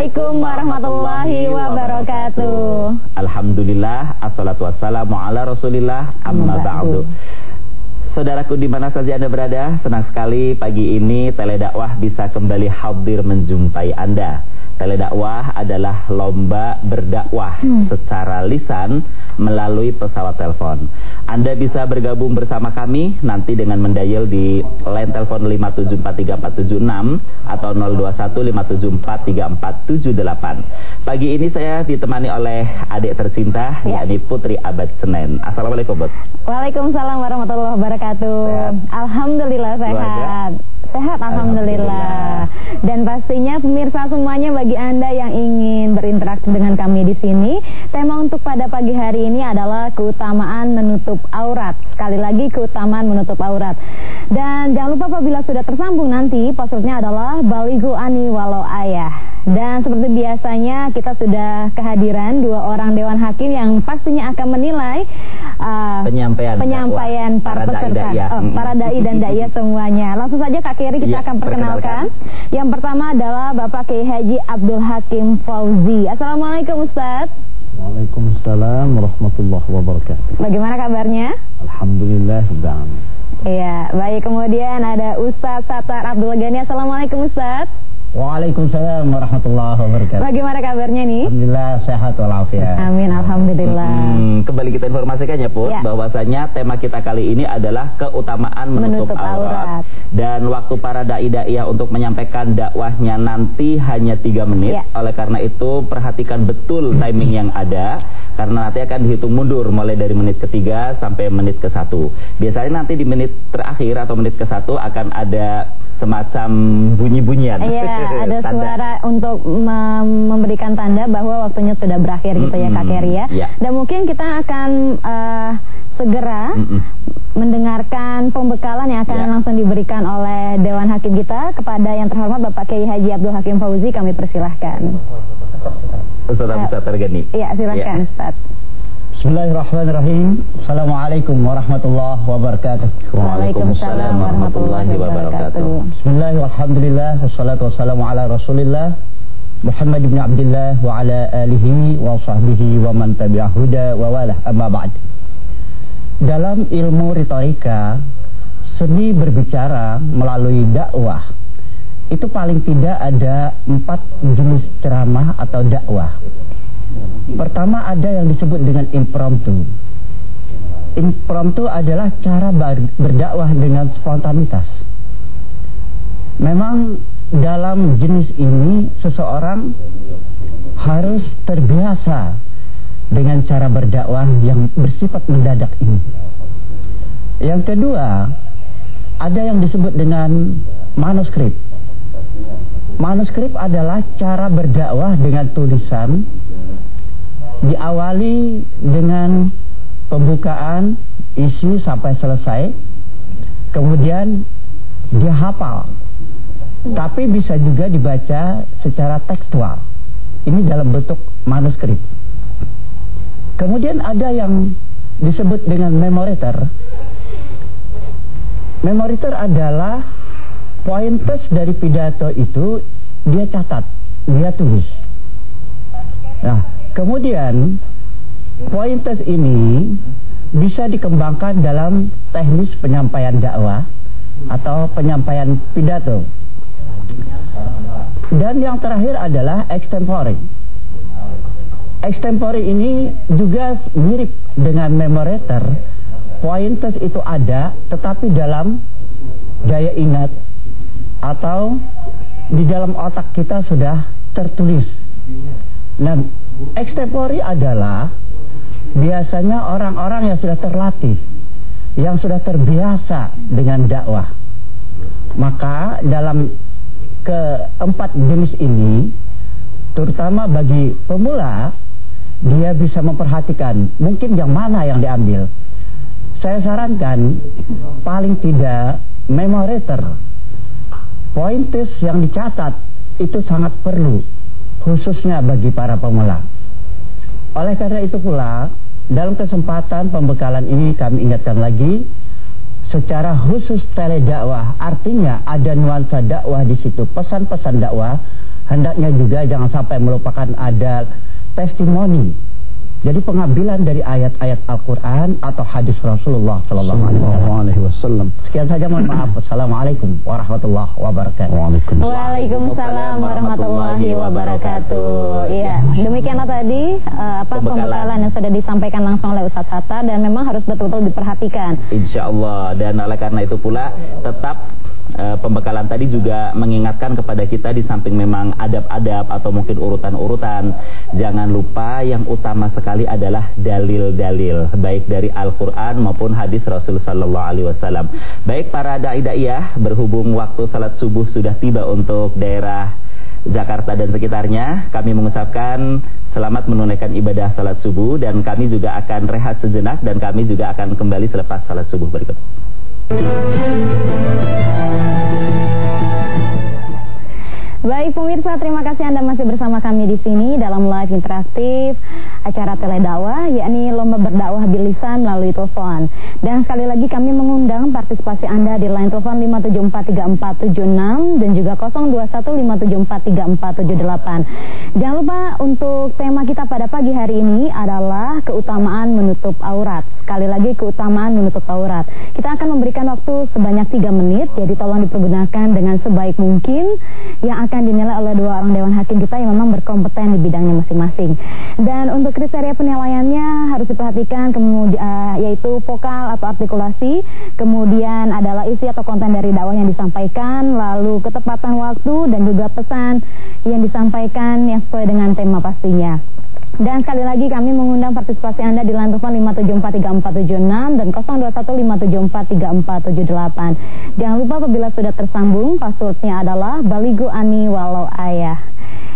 Assalamualaikum warahmatullahi wabarakatuh. Alhamdulillah, assalatu wassalamu ala rasulillah, amma ba'du. Saudaraku di mana saja Anda berada, senang sekali pagi ini Teledakwah bisa kembali hadir menjumpai Anda. Teledakwah adalah lomba berdakwah hmm. secara lisan melalui pesawat telepon. Anda bisa bergabung bersama kami nanti dengan mendayel di line telepon 5743476 atau 0215743478. Pagi ini saya ditemani oleh adik tercinta ya. yakni Putri Abad Senen. Assalamualaikum, Bud. Waalaikumsalam warahmatullahi wabarakatuh. Sehat. Alhamdulillah sehat. Sehat Alhamdulillah. Dan pastinya pemirsa semuanya bagi Anda yang ingin berinteraksi dengan kami di sini, tema untuk pada pagi hari ini adalah keutamaan menutup aurat. Sekali lagi keutamaan menutup aurat. Dan jangan lupa apabila sudah tersambung nanti, passwordnya adalah baligu ani walau ayah. Dan seperti biasanya kita sudah kehadiran dua orang dewan hakim yang pastinya akan menilai uh, penyampaian penyampaian para, para peserta, dai, oh, para dai dan daya semuanya. Langsung saja Kak Kiri kita ya, akan perkenalkan. perkenalkan. Yang pertama adalah Bapak Kiai Haji Abdul Hakim Fauzi. Assalamualaikum Ustaz. Waalaikumsalam warahmatullahi wabarakatuh. Bagaimana kabarnya? Alhamdulillah sedang. Iya, baik. Kemudian ada Ustaz Satar Abdul Ghani. Assalamualaikum Ustaz. Waalaikumsalam warahmatullahi wabarakatuh. Bagaimana kabarnya nih? Alhamdulillah sehat walafiat. Amin, alhamdulillah. Hmm, kembali kita informasikan ya, Put, ya. bahwasanya tema kita kali ini adalah keutamaan menutup, menutup aurat. aurat. Dan waktu para dai daiyah untuk menyampaikan dakwahnya nanti hanya tiga menit. Ya. Oleh karena itu, perhatikan betul timing yang ada karena nanti akan dihitung mundur mulai dari menit ketiga sampai menit ke satu. Biasanya nanti di menit terakhir atau menit ke satu akan ada semacam bunyi-bunyian. Iya, ada suara untuk memberikan tanda bahwa waktunya sudah berakhir gitu mm -hmm. ya Kak Keri ya. Yeah. Dan mungkin kita akan uh, segera mm -hmm. mendengarkan pembekalan yang akan yeah. langsung diberikan oleh Dewan Hakim kita kepada yang terhormat Bapak Kiai Haji Abdul Hakim Fauzi kami persilahkan. Ustaz Abu Satar Gani. Iya, silakan yeah. Ustaz. Bismillahirrahmanirrahim. Assalamualaikum warahmatullahi wabarakatuh. Waalaikumsalam warahmatullahi wabarakatuh. Bismillahirrahmanirrahim Wassalatu wassalamu ala rasulillah Muhammad ibn Abdullah Wa ala alihi wa sahbihi Wa man tabi'ahuda wa walah. Amma ba'd. Dalam ilmu retorika Seni berbicara melalui dakwah Itu paling tidak ada Empat jenis ceramah atau dakwah Pertama ada yang disebut dengan impromptu. Impromptu adalah cara berdakwah dengan spontanitas. Memang dalam jenis ini seseorang harus terbiasa dengan cara berdakwah yang bersifat mendadak ini. Yang kedua, ada yang disebut dengan manuskrip. Manuskrip adalah cara berdakwah dengan tulisan diawali dengan pembukaan isi sampai selesai. Kemudian dia hafal. Tapi bisa juga dibaca secara tekstual. Ini dalam bentuk manuskrip. Kemudian ada yang disebut dengan memoriter. Memoriter adalah pointers dari pidato itu dia catat dia tulis. Nah Kemudian pointers ini bisa dikembangkan dalam teknis penyampaian dakwah atau penyampaian pidato. Dan yang terakhir adalah extempore. Extempore ini juga mirip dengan memorator. Pointers itu ada tetapi dalam daya ingat atau di dalam otak kita sudah tertulis. Nah, Ekstempori adalah biasanya orang-orang yang sudah terlatih, yang sudah terbiasa dengan dakwah. Maka dalam keempat jenis ini, terutama bagi pemula, dia bisa memperhatikan mungkin yang mana yang diambil. Saya sarankan paling tidak memorator, pointers yang dicatat itu sangat perlu khususnya bagi para pemula. Oleh karena itu pula, dalam kesempatan pembekalan ini kami ingatkan lagi, secara khusus tele dakwah artinya ada nuansa dakwah di situ pesan-pesan dakwah hendaknya juga jangan sampai melupakan ada testimoni jadi pengambilan dari ayat-ayat Al-Quran atau hadis Rasulullah Sallallahu Alaihi Wasallam. Sekian saja mohon maaf. Assalamualaikum warahmatullahi wabarakatuh. Waalaikumsalam warahmatullahi wabarakatuh. Iya, demikianlah tadi uh, apa pembekalan. pembekalan yang sudah disampaikan langsung oleh Ustaz Hatta dan memang harus betul-betul diperhatikan. Insya Allah dan oleh karena itu pula tetap e, pembekalan tadi juga mengingatkan kepada kita di samping memang adab-adab atau mungkin urutan-urutan jangan lupa yang utama sekali adalah dalil-dalil baik dari Al-Qur'an maupun hadis Rasul sallallahu alaihi wasallam. Baik para dai daiyah berhubung waktu salat subuh sudah tiba untuk daerah Jakarta dan sekitarnya kami mengucapkan selamat menunaikan ibadah salat subuh dan kami juga akan rehat sejenak dan kami juga akan kembali selepas salat subuh berikut. Baik pemirsa, terima kasih Anda masih bersama kami di sini dalam live interaktif acara teledakwah yakni lomba berdakwah bilisan melalui telepon. Dan sekali lagi kami mengundang partisipasi Anda di line telepon 5743476 dan juga 0215743478. Jangan lupa untuk tema kita pada pagi hari ini adalah keutamaan menutup aurat. Sekali lagi keutamaan menutup aurat. Kita akan memberikan waktu sebanyak 3 menit, jadi tolong dipergunakan dengan sebaik mungkin yang akan dinilai oleh dua orang dewan hakim kita yang memang berkompeten di bidangnya masing-masing. Dan untuk kriteria penilaiannya harus diperhatikan kemudian uh, yaitu vokal atau artikulasi, kemudian adalah isi atau konten dari dakwah yang disampaikan, lalu ketepatan waktu dan juga pesan yang disampaikan yang sesuai dengan tema pastinya. Dan sekali lagi kami mengundang partisipasi Anda di line telepon 5743476 dan 0215743478. Jangan lupa apabila sudah tersambung, passwordnya adalah Baligo Ani Walau Ayah.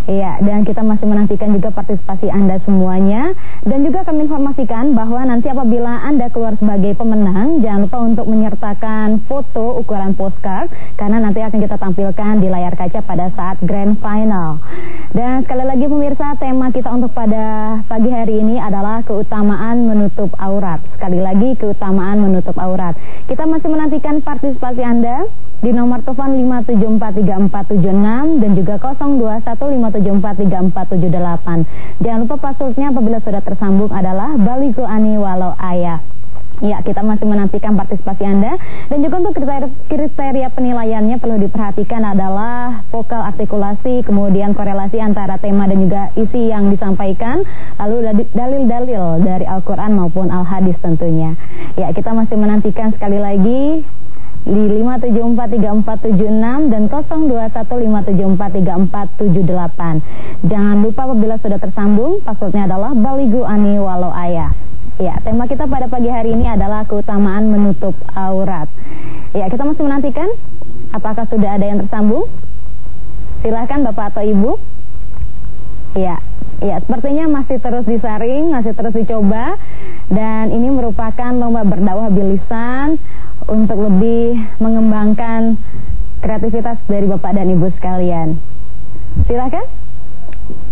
Iya, dan kita masih menantikan juga partisipasi Anda semuanya. Dan juga kami informasikan bahwa nanti apabila Anda keluar sebagai pemenang, jangan lupa untuk menyertakan foto ukuran postcard, karena nanti akan kita tampilkan di layar kaca pada saat grand final. Dan sekali lagi pemirsa, tema kita untuk pada pagi hari ini adalah keutamaan menutup aurat. Sekali lagi, keutamaan menutup aurat. Kita masih menantikan partisipasi Anda di nomor telepon 5743476 dan juga 0215743478. Jangan lupa passwordnya apabila sudah tersambung adalah Baligo Ani Walau Ayah. Ya, kita masih menantikan partisipasi Anda dan juga untuk kriteria penilaiannya perlu diperhatikan adalah vokal artikulasi, kemudian korelasi antara tema dan juga isi yang disampaikan, lalu dalil-dalil dari Al-Qur'an maupun Al-Hadis tentunya. Ya, kita masih menantikan sekali lagi di 5743476 dan 0215743478. Jangan lupa apabila sudah tersambung, passwordnya adalah Baligu Ani Walau Ayah. Ya, tema kita pada pagi hari ini adalah keutamaan menutup aurat. Ya, kita masih menantikan apakah sudah ada yang tersambung? Silahkan Bapak atau Ibu. Ya, ya sepertinya masih terus disaring, masih terus dicoba dan ini merupakan lomba berdakwah bilisan untuk lebih mengembangkan kreativitas dari Bapak dan Ibu sekalian. Silakan.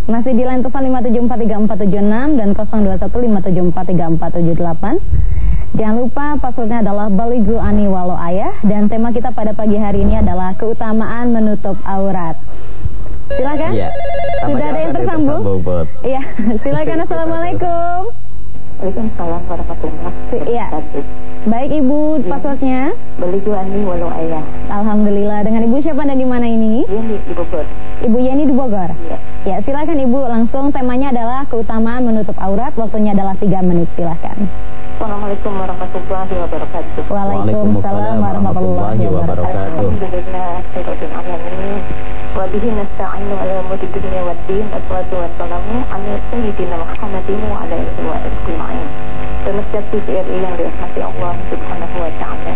Masih di line telepon 5743476 dan 0215743478. Jangan lupa passwordnya adalah Baligu Ani Walau Ayah dan tema kita pada pagi hari ini adalah keutamaan menutup aurat. Silakan. Ya, Sudah ada yang tersambung? Iya, silakan. Assalamualaikum. Waalaikumsalam warahmatullahi wabarakatuh. Iya. Baik Ibu, ya. passwordnya? Beli Juani Walau Ayah. Alhamdulillah. Dengan Ibu siapa dan di mana ini? Yeni di Bogor. Ibu Yeni di Bogor. Iya. Ya, silakan Ibu. Langsung temanya adalah keutamaan menutup aurat. Waktunya adalah 3 menit. Silakan. Assalamualaikum warahmatullahi wabarakatuh. Waalaikumsalam warahmatullahi wabarakatuh. Alhamdulillah, wa bihi nasta'inu ala umuri dunya wad din wassalatu wassalamu ala sayyidina Muhammadin wa ala alihi wa ajma'in. Pemirsa TVRI yang dirahmati Allah Subhanahu wa taala.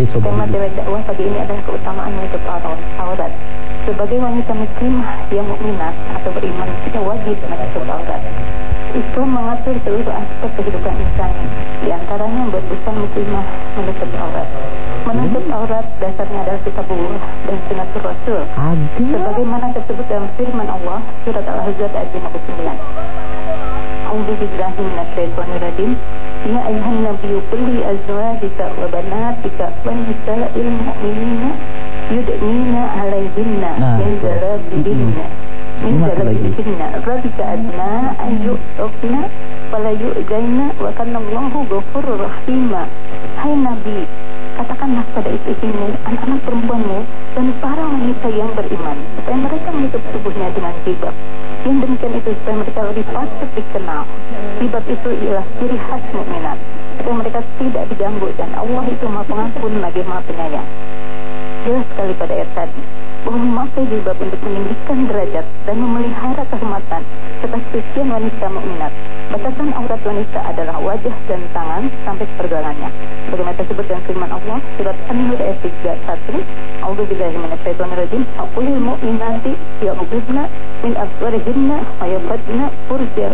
Tema dakwah pagi ini adalah keutamaan untuk aurat. Sebagai wanita muslimah yang mukminah atau beriman, kita wajib menutup aurat. Islam mengatur seluruh aspek kehidupan insan, di antaranya berusaha muslimah menutup aurat. Menutup aurat dasarnya adalah kitabullah dan sunnah Rasul. Sebagaimana tersebut dalam firman Allah surat Al-Ahzab ayat 59. أعوذ بالله من الشيطان الرجيم يا أيها النبي قل لأزواجك وبناتك ونساء المؤمنين يدنين عليهن من جلابيبهن من جلابيبهن ذلك أدنى أن يؤتقن ولا يؤذين وكان الله غفور رحيما Hai Nabi, katakanlah pada istri-istrimu, anak-anak perempuanmu, dan para wanita yang beriman, supaya mereka menutup tubuhnya dengan jilbab. Yang demikian itu supaya mereka lebih patut dikenal. Jilbab itu ialah ciri khas mukminat, supaya mereka tidak diganggu dan Allah itu maha pengampun lagi maha penyayang. Jelas sekali pada ayat tadi bahwa memakai jilbab untuk meninggikan derajat dan memelihara kehormatan serta kesucian wanita mukminat. Batasan aurat wanita adalah wajah dan tangan sampai pergelangannya. Bagaimana tersebut dalam firman Allah surat An-Nur ayat 31. A'udzu billahi minasyaitonir rajim. Aqulil mu'minati yaghdudna min absarihinna wa furjah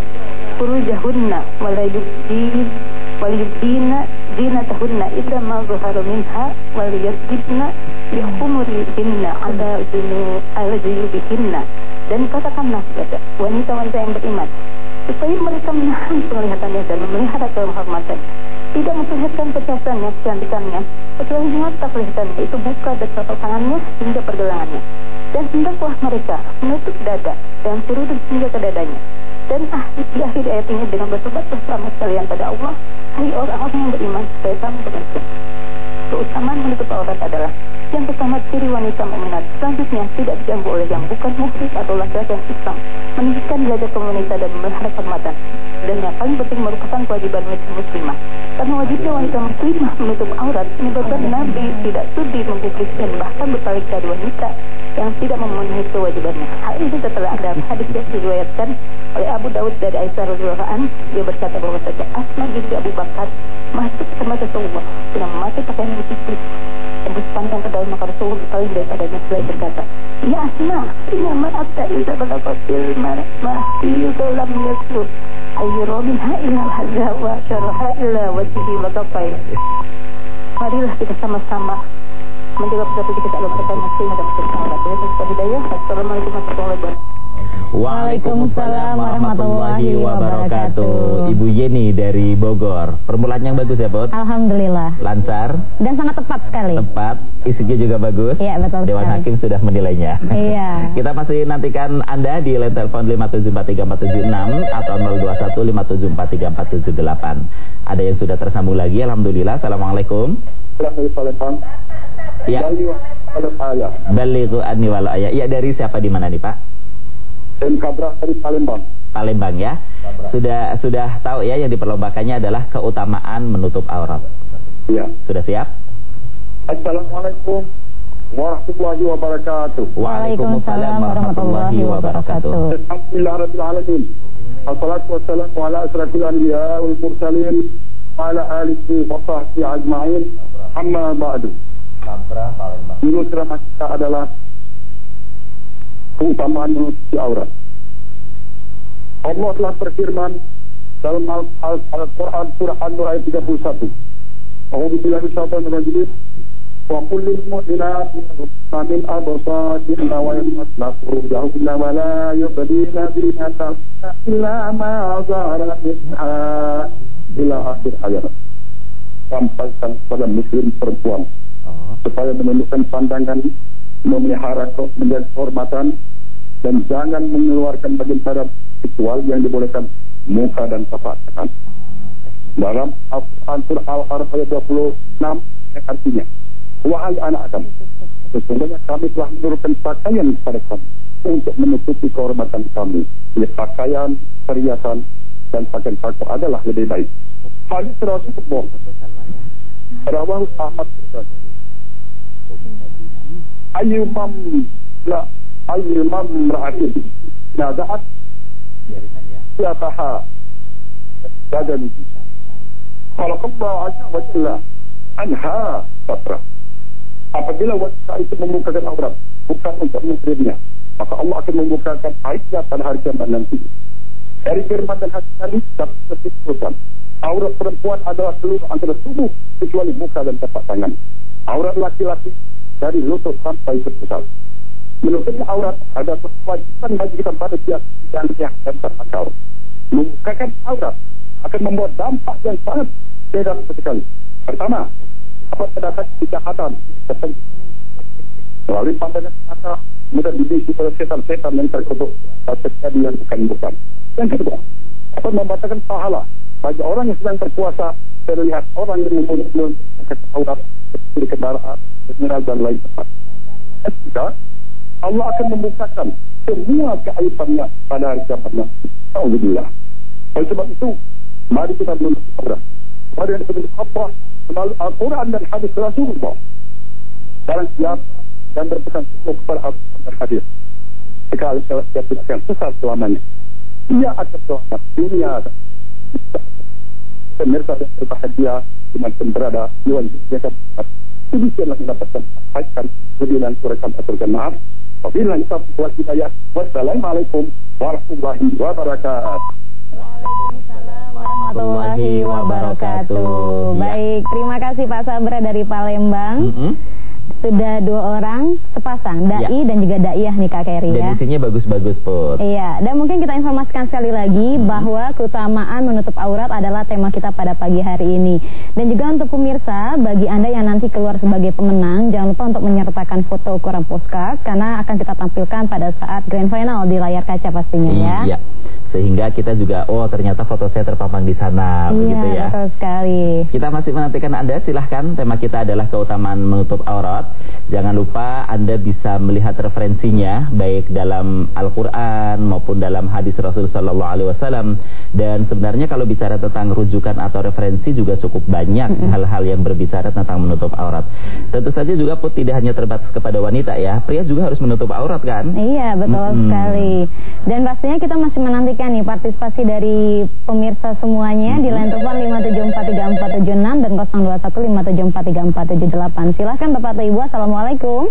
furujahunna wa la yubdina ma zahara minha wa liyadribna bi khumurihinna ala junu ala juyubihinna dan katakanlah kepada wanita-wanita yang beriman supaya mereka menahan penglihatannya dan memelihara kehormatan. Tidak memperlihatkan perhiasannya, kecantikannya. Kecuali mata kelihatannya itu buka dan telapak tangannya hingga pergelangannya. Dan hendaklah mereka menutup dada dan kerudung hingga ke dadanya. Dan akhir, di akhir ayat ini dengan bertobat bersama sekalian pada Allah hai orang-orang yang beriman supaya kamu beruntung keutamaan menutup aurat adalah yang pertama ciri wanita mukminat selanjutnya tidak diganggu oleh yang bukan muhrim atau laki-laki yang Islam. Meninggikan derajat wanita dan memelihara kehormatan dan yang paling penting merupakan kewajiban wanita muslimah. Karena wajibnya wanita muslimah menutup aurat menyebabkan Nabi tidak sudi mempublikkan bahkan berkali-kali wanita yang tidak memenuhi kewajibannya. Hal ini setelah ada hadis yang diriwayatkan oleh Abu Daud dari Aisyah radhiyallahu an dia berkata bahwa saja Asma binti Abu Bakar masuk ke Rasulullah. Sedang memakai pakaian yang putih tembus pandang ke dalam maka Rasulullah berpaling selain berkata Ya Asma Inna ma'abda Iza balakotil Mahdi dalam yasur Ayyuro minha ilal hadza Wa syaraha illa wajihi wa kafai Marilah kita sama-sama menjaga persatu kita Allah berkata masing dan Allah. Hidayah. Assalamualaikum warahmatullahi wabarakatuh. Waalaikumsalam warahmatullahi wabarakatuh. Ibu Yeni dari Bogor. Permulaan yang bagus ya, Bot? Alhamdulillah. Lancar. Dan sangat tepat sekali. Tepat. Isinya juga bagus. Iya, betul Dewan sekali. Hakim sudah menilainya. Iya. Kita masih nantikan Anda di line telepon 5743476 atau 0215543478. Ada yang sudah tersambung lagi. Alhamdulillah. Assalamualaikum. Palembang. Ya. Balighu anni walau ayah. Ya dari siapa di mana nih, Pak? Dan Kabra dari Palembang. Palembang ya. Sudah sudah tahu ya yang diperlombakannya adalah keutamaan menutup aurat. Ya. Sudah siap? Assalamualaikum warahmatullahi wabarakatuh. Waalaikumsalam warahmatullahi wabarakatuh. Alhamdulillah rabbil alamin. Assalatu wassalamu ala asrafil anbiya wal mursalin wa ala alihi wa sahbihi ajma'in. Amma ba'du. Kabra Palembang. Dulu ceramah kita adalah keutamaan menutupi aurat. Allah telah berfirman dalam Al- Al- Al-Quran surah An-Nur ayat 31. A'udzu billahi minasyaitonir rajim. Wa kullil mu'minati yaghuddna min absarihinna wa yahfazna furujahunna wa la yubdina zinatahunna illa ma zahara minha ila akhir ayat. Sampaikan kepada muslim perempuan Oh. supaya menundukkan pandangan, memelihara menjaga kehormatan, dan jangan mengeluarkan bagian badan kecuali yang dibolehkan muka dan tapak tangan. Dalam Al-Quran Al-Araf ayat 26 yang artinya, Wahai anak Adam, sesungguhnya kami telah menurunkan pakaian kepada kamu untuk menutupi kehormatan kami. Jadi pakaian, perhiasan, dan pakaian paku adalah lebih baik. Hadis Rasulullah Rawah Ahmad Ayyumam la ayyumam ra'atin. Nada'at siataha. Badan Khalaqallah azza wa jalla anha satra Apabila wanita itu membukakan aurat bukan untuk muhrimnya maka Allah akan membukakan aibnya pada hari kiamat nanti. Dari firman dan hadis tadi dapat aurat perempuan adalah seluruh antara tubuh kecuali muka dan tapak tangan aurat laki-laki dari lutut sampai ke pusat. Menutupi aurat ada kewajiban bagi kita pada pihak yang yang dan terakal. membukakan aurat akan membuat dampak yang sangat beda sekali. Pertama, dapat terdapat kejahatan melalui pandangan mata mudah dibisu oleh setan-setan yang terkutuk dan terjadi yang bukan bukan. Yang kedua, dapat membatalkan pahala bagi orang yang sedang berpuasa terlihat orang yang membunuh aurat di kendaraan, mineral dan lain tempat. Ketiga, Allah akan membukakan semua keaibannya pada hari kiamat. Alhamdulillah. Oleh sebab itu, mari kita menuntut aurat. Mari kita menuntut? Melalui Al-Quran dan hadis Rasulullah. Barang siapa dan berpesan kepada Al-Quran dan hadis. Sekali dia tidak sesat selamanya. Ia akan selamat dunia dan pemirsa yang berbahagia dengan berada di wajibnya kan demikianlah mendapatkan kebaikan kemudian surekan aturkan maaf wabillahi taufiq wal hidayah wassalamualaikum warahmatullahi wabarakatuh Waalaikumsalam warahmatullahi wabarakatuh. Baik, terima kasih Pak Sabra dari Palembang. Mm -hmm sudah dua orang sepasang dai ya. dan juga daiyah nih Kak Keri ya. Dan isinya bagus-bagus Put. Iya, dan mungkin kita informasikan sekali lagi hmm. bahwa keutamaan menutup aurat adalah tema kita pada pagi hari ini. Dan juga untuk pemirsa, bagi Anda yang nanti keluar sebagai pemenang, jangan lupa untuk menyertakan foto ukuran postcard karena akan kita tampilkan pada saat grand final di layar kaca pastinya ya. Iya. Sehingga kita juga oh ternyata foto saya terpampang di sana iya, begitu ya. betul sekali. Kita masih menantikan Anda silahkan tema kita adalah keutamaan menutup aurat. Jangan lupa Anda bisa melihat referensinya baik dalam Al-Qur'an maupun dalam hadis Rasul sallallahu alaihi wasallam dan sebenarnya kalau bicara tentang rujukan atau referensi juga cukup banyak hal-hal yang berbicara tentang menutup aurat. Tentu saja juga put tidak hanya terbatas kepada wanita ya, pria juga harus menutup aurat kan? Iya, betul mm -hmm. sekali. Dan pastinya kita masih menantikan nih partisipasi dari pemirsa semuanya mm -hmm. di line telepon 5743476 dan 0215743478. Silahkan Bapak Ibu, Assalamualaikum.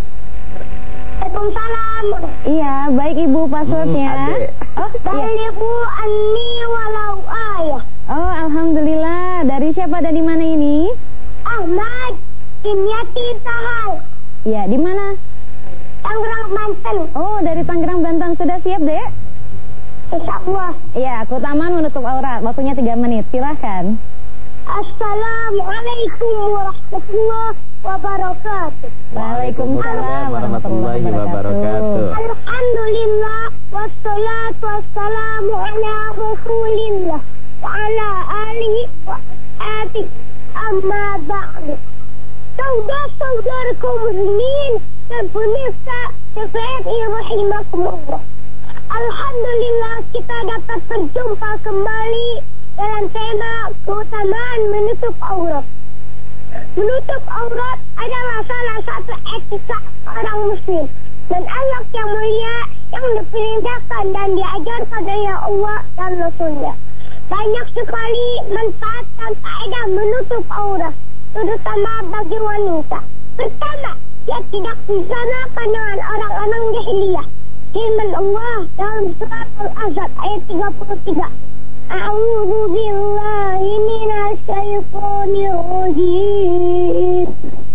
Waalaikumsalam. Iya, baik Ibu passwordnya. Hmm, oh, Baliku iya. anni walau ayah. Oh, alhamdulillah. Dari siapa dan di mana ini? Ahmad Dimyati Tahal. Iya, di mana? Tangerang Banten. Oh, dari Tangerang Banten. Sudah siap, Dek? Insyaallah. Iya, keutamaan menutup aurat. Waktunya 3 menit. Silahkan. Assalamualaikum warahmatullahi wabarakatuh. Waalaikumsalam warahmatullahi wabarakatuh. Alhamdulillah wassalatu wassalamu ala Rasulillah wa ala alihi wa ati amma ba'du. Saudara-saudaraku muslimin dan pemirsa TVRI rahimakumullah. Alhamdulillah kita dapat berjumpa kembali dalam tema keutamaan menutup aurat. Menutup aurat adalah salah satu etika orang muslim dan alat yang mulia yang diperintahkan dan diajarkan oleh Allah dan Rasulnya. Banyak sekali manfaat dan faedah menutup aurat, terutama bagi wanita. Pertama, ia tidak disanakan dengan orang-orang jahiliyah. Firman Allah dalam surat Al-Azab ayat 33. أعوذ بالله من الشيطان الرجيم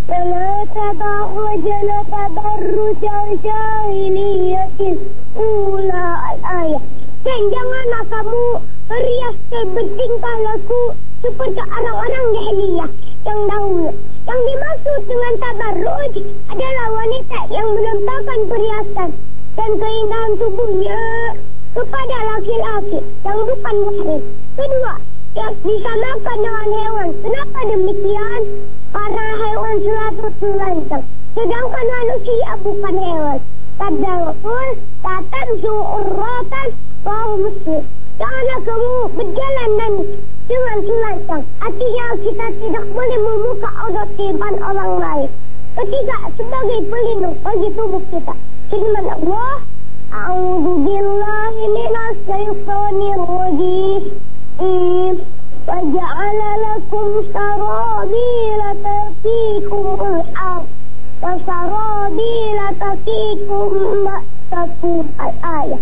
فلا تبرجن تبرج الجاهلية الأولى الآية dan janganlah kamu berias bertingkah laku seperti orang-orang jahiliyah yang dahulu. Yang dimaksud dengan tabarruj adalah wanita yang menampakkan perhiasan dan keindahan tubuhnya Kepada laki-laki yang bukan muhrim. Kedua, yang disamakan dengan hewan. Kenapa demikian? Karena hewan selalu telanjang, sedangkan manusia bukan hewan. Sabda Rasul, tatan su'urratan, kau muslim. Janganlah kamu berjalan dan dengan telanjang. Artinya kita tidak boleh membuka aurat depan orang lain. Ketiga, sebagai pelindung bagi tubuh kita. Firman Allah, أعوذ بالله من الشيطان الرجيم وجعل لكم سرابيل تقيكم الحر وسرابيل تقيكم بأسكم الآية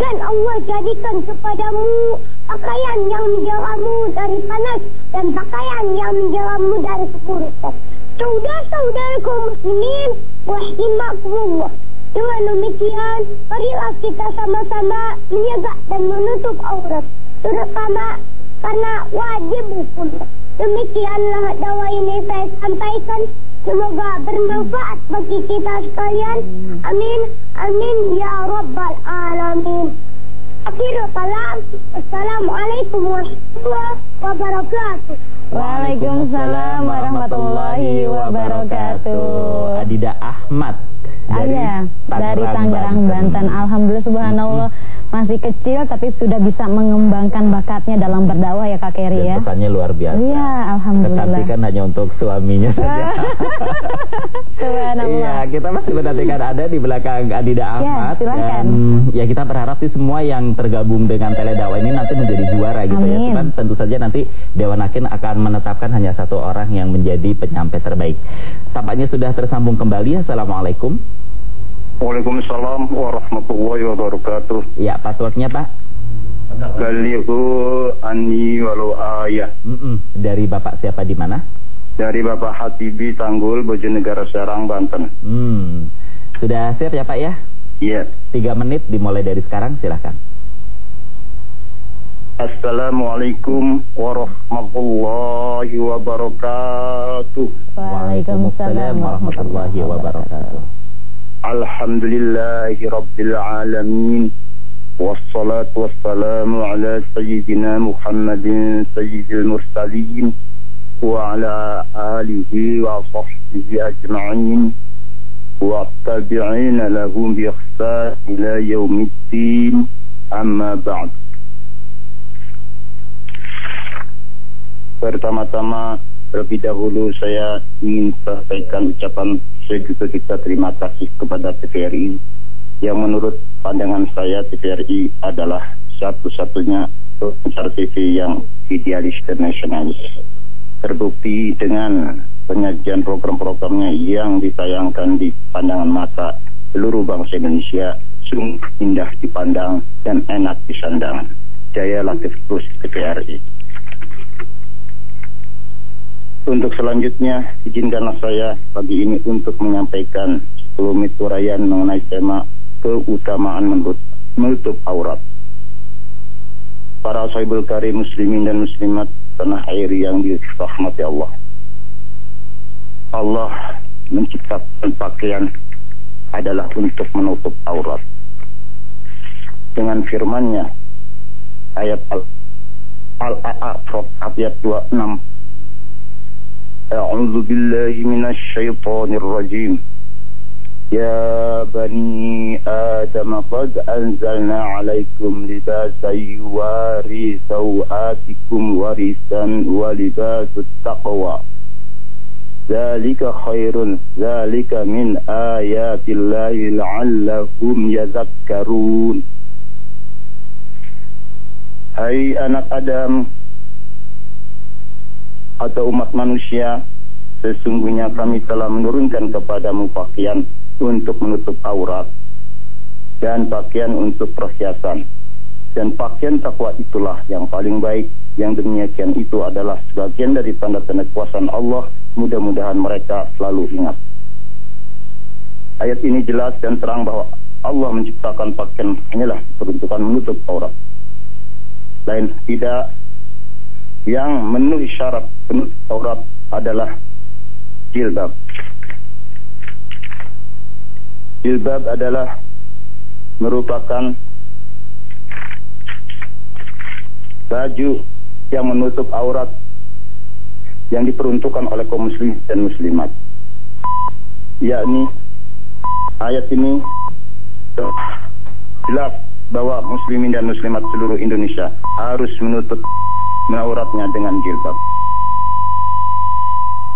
dan Allah jadikan kepadamu pakaian yang menjagamu dari panas dan pakaian yang menjagamu dari keburukan. Saudara-saudaraku muslimin, rahimakumullah. Dengan demikian, marilah kita sama-sama menjaga dan menutup aurat. terutama karena wajib hukum. Demikianlah dakwah ini saya sampaikan. Semoga bermanfaat bagi kita sekalian. Amin. Amin ya rabbal alamin. Akhirul kalam. Assalamualaikum warahmatullahi wabarakatuh. Waalaikumsalam warahmatullahi wabarakatuh. Adida Ahmad dari Ayah, dari Tangerang Banten. Banten. Alhamdulillah subhanallah masih kecil tapi sudah bisa mengembangkan bakatnya dalam berdakwah ya Kak Keri ya. Pesannya luar biasa. Iya, alhamdulillah. Kecantikan hanya untuk suaminya saja. Iya, kita masih menantikan ada di belakang Adida ya, Ahmad ya, dan ya kita berharap sih semua yang tergabung dengan Teledakwah ini nanti menjadi juara gitu ya. Amin. ya. Cuman tentu saja nanti Dewan Hakim akan menetapkan hanya satu orang yang menjadi penyampai terbaik. Tampaknya sudah tersambung kembali. Assalamualaikum. Waalaikumsalam warahmatullahi wabarakatuh. Ya, passwordnya Pak? Balighu ani walau ayah. Mm -mm. Dari Bapak siapa di mana? Dari Bapak Hatibi Tanggul, Bojonegoro Serang, Banten. Hmm. Sudah siap ya Pak ya? Iya. Tiga menit dimulai dari sekarang, silahkan. Assalamualaikum warahmatullahi wabarakatuh. Waalaikumsalam warahmatullahi wabarakatuh. الحمد لله رب العالمين والصلاة والسلام على سيدنا محمد سيد المرسلين وعلى آله وصحبه أجمعين والتابعين لهم بإحسان إلى يوم الدين أما بعد Pertama-tama terlebih dahulu saya ingin sampaikan ucapan sejuta kita terima kasih kepada TVRI yang menurut pandangan saya TVRI adalah satu-satunya besar TV yang idealis dan nasionalis. Terbukti dengan penyajian program-programnya yang ditayangkan di pandangan mata seluruh bangsa Indonesia sungguh indah dipandang dan enak disandang. Jaya Latif Plus TVRI. Untuk selanjutnya, izinkanlah saya pagi ini untuk menyampaikan 10 menit mengenai tema keutamaan menutup aurat. Para sahibul karim muslimin dan muslimat tanah air yang dirahmati Allah. Allah menciptakan pakaian adalah untuk menutup aurat. Dengan firman-Nya ayat Al-A'raf ayat 26 أعوذ بالله من الشيطان الرجيم. يا بني آدم قد أنزلنا عليكم لباسا يواري سوآتكم ورثا ولباس التقوى. ذلك خير ذلك من آيات الله لعلهم يذكرون. Hai anak Adam, atau umat manusia, sesungguhnya kami telah menurunkan kepadamu pakaian untuk menutup aurat dan pakaian untuk perhiasan. Dan pakaian takwa itulah yang paling baik. Yang demikian itu adalah sebagian dari tanda-tanda kuasaan Allah. Mudah-mudahan mereka selalu ingat. Ayat ini jelas dan terang bahwa Allah menciptakan pakaian hanyalah diperuntukkan menutup aurat. Lain tidak yang memenuhi syarat penutup aurat adalah jilbab. Jilbab adalah merupakan baju yang menutup aurat yang diperuntukkan oleh kaum muslim dan muslimat. Yakni ayat ini jelas bahwa muslimin dan muslimat seluruh Indonesia harus menutup menauratnya dengan jilbab.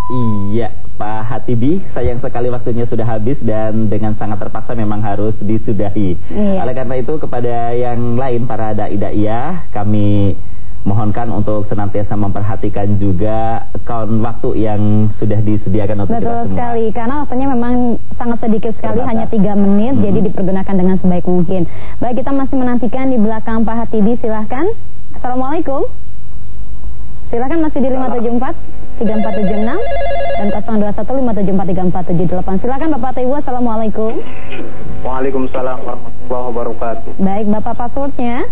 Iya, Pak Hatibi, sayang sekali waktunya sudah habis dan dengan sangat terpaksa memang harus disudahi. Iya. Oleh karena itu kepada yang lain para dai-daiyah kami mohonkan untuk senantiasa memperhatikan juga account waktu yang sudah disediakan untuk Betul kita semua. sekali, karena waktunya memang sangat sedikit sekali, Terbatas. hanya tiga menit, hmm. jadi dipergunakan dengan sebaik mungkin. Baik, kita masih menantikan di belakang Pak Hatibi, silahkan. Assalamualaikum. Silakan masih di 574 3476 dan 0215743478. Silakan Bapak Tewa.. Waalaikumsalam warahmatullahi wabarakatuh. Baik, Bapak passwordnya?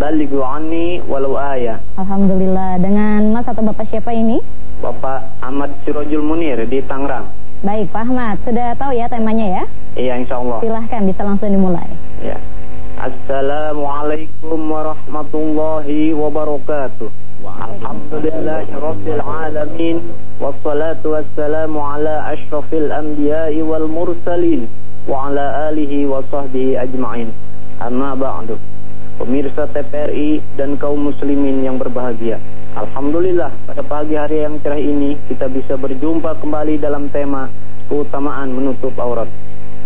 Balighu anni walau ayah. Alhamdulillah. Dengan Mas atau Bapak siapa ini? Bapak Ahmad Sirojul Munir di Tangerang. Baik, Pak Ahmad. Sudah tahu ya temanya ya? Iya, insya Allah. Silahkan, bisa langsung dimulai. Ya. Assalamualaikum warahmatullahi wabarakatuh. Alhamdulillahi rabbil alamin. Wassalatu wassalamu ala ashrafil anbiya'i wal mursalin. Wa ala alihi wa sahbihi ajma'in. Amma ba'du. Pemirsa TPRI dan kaum muslimin yang berbahagia. Alhamdulillah pada pagi hari yang cerah ini kita bisa berjumpa kembali dalam tema keutamaan menutup aurat.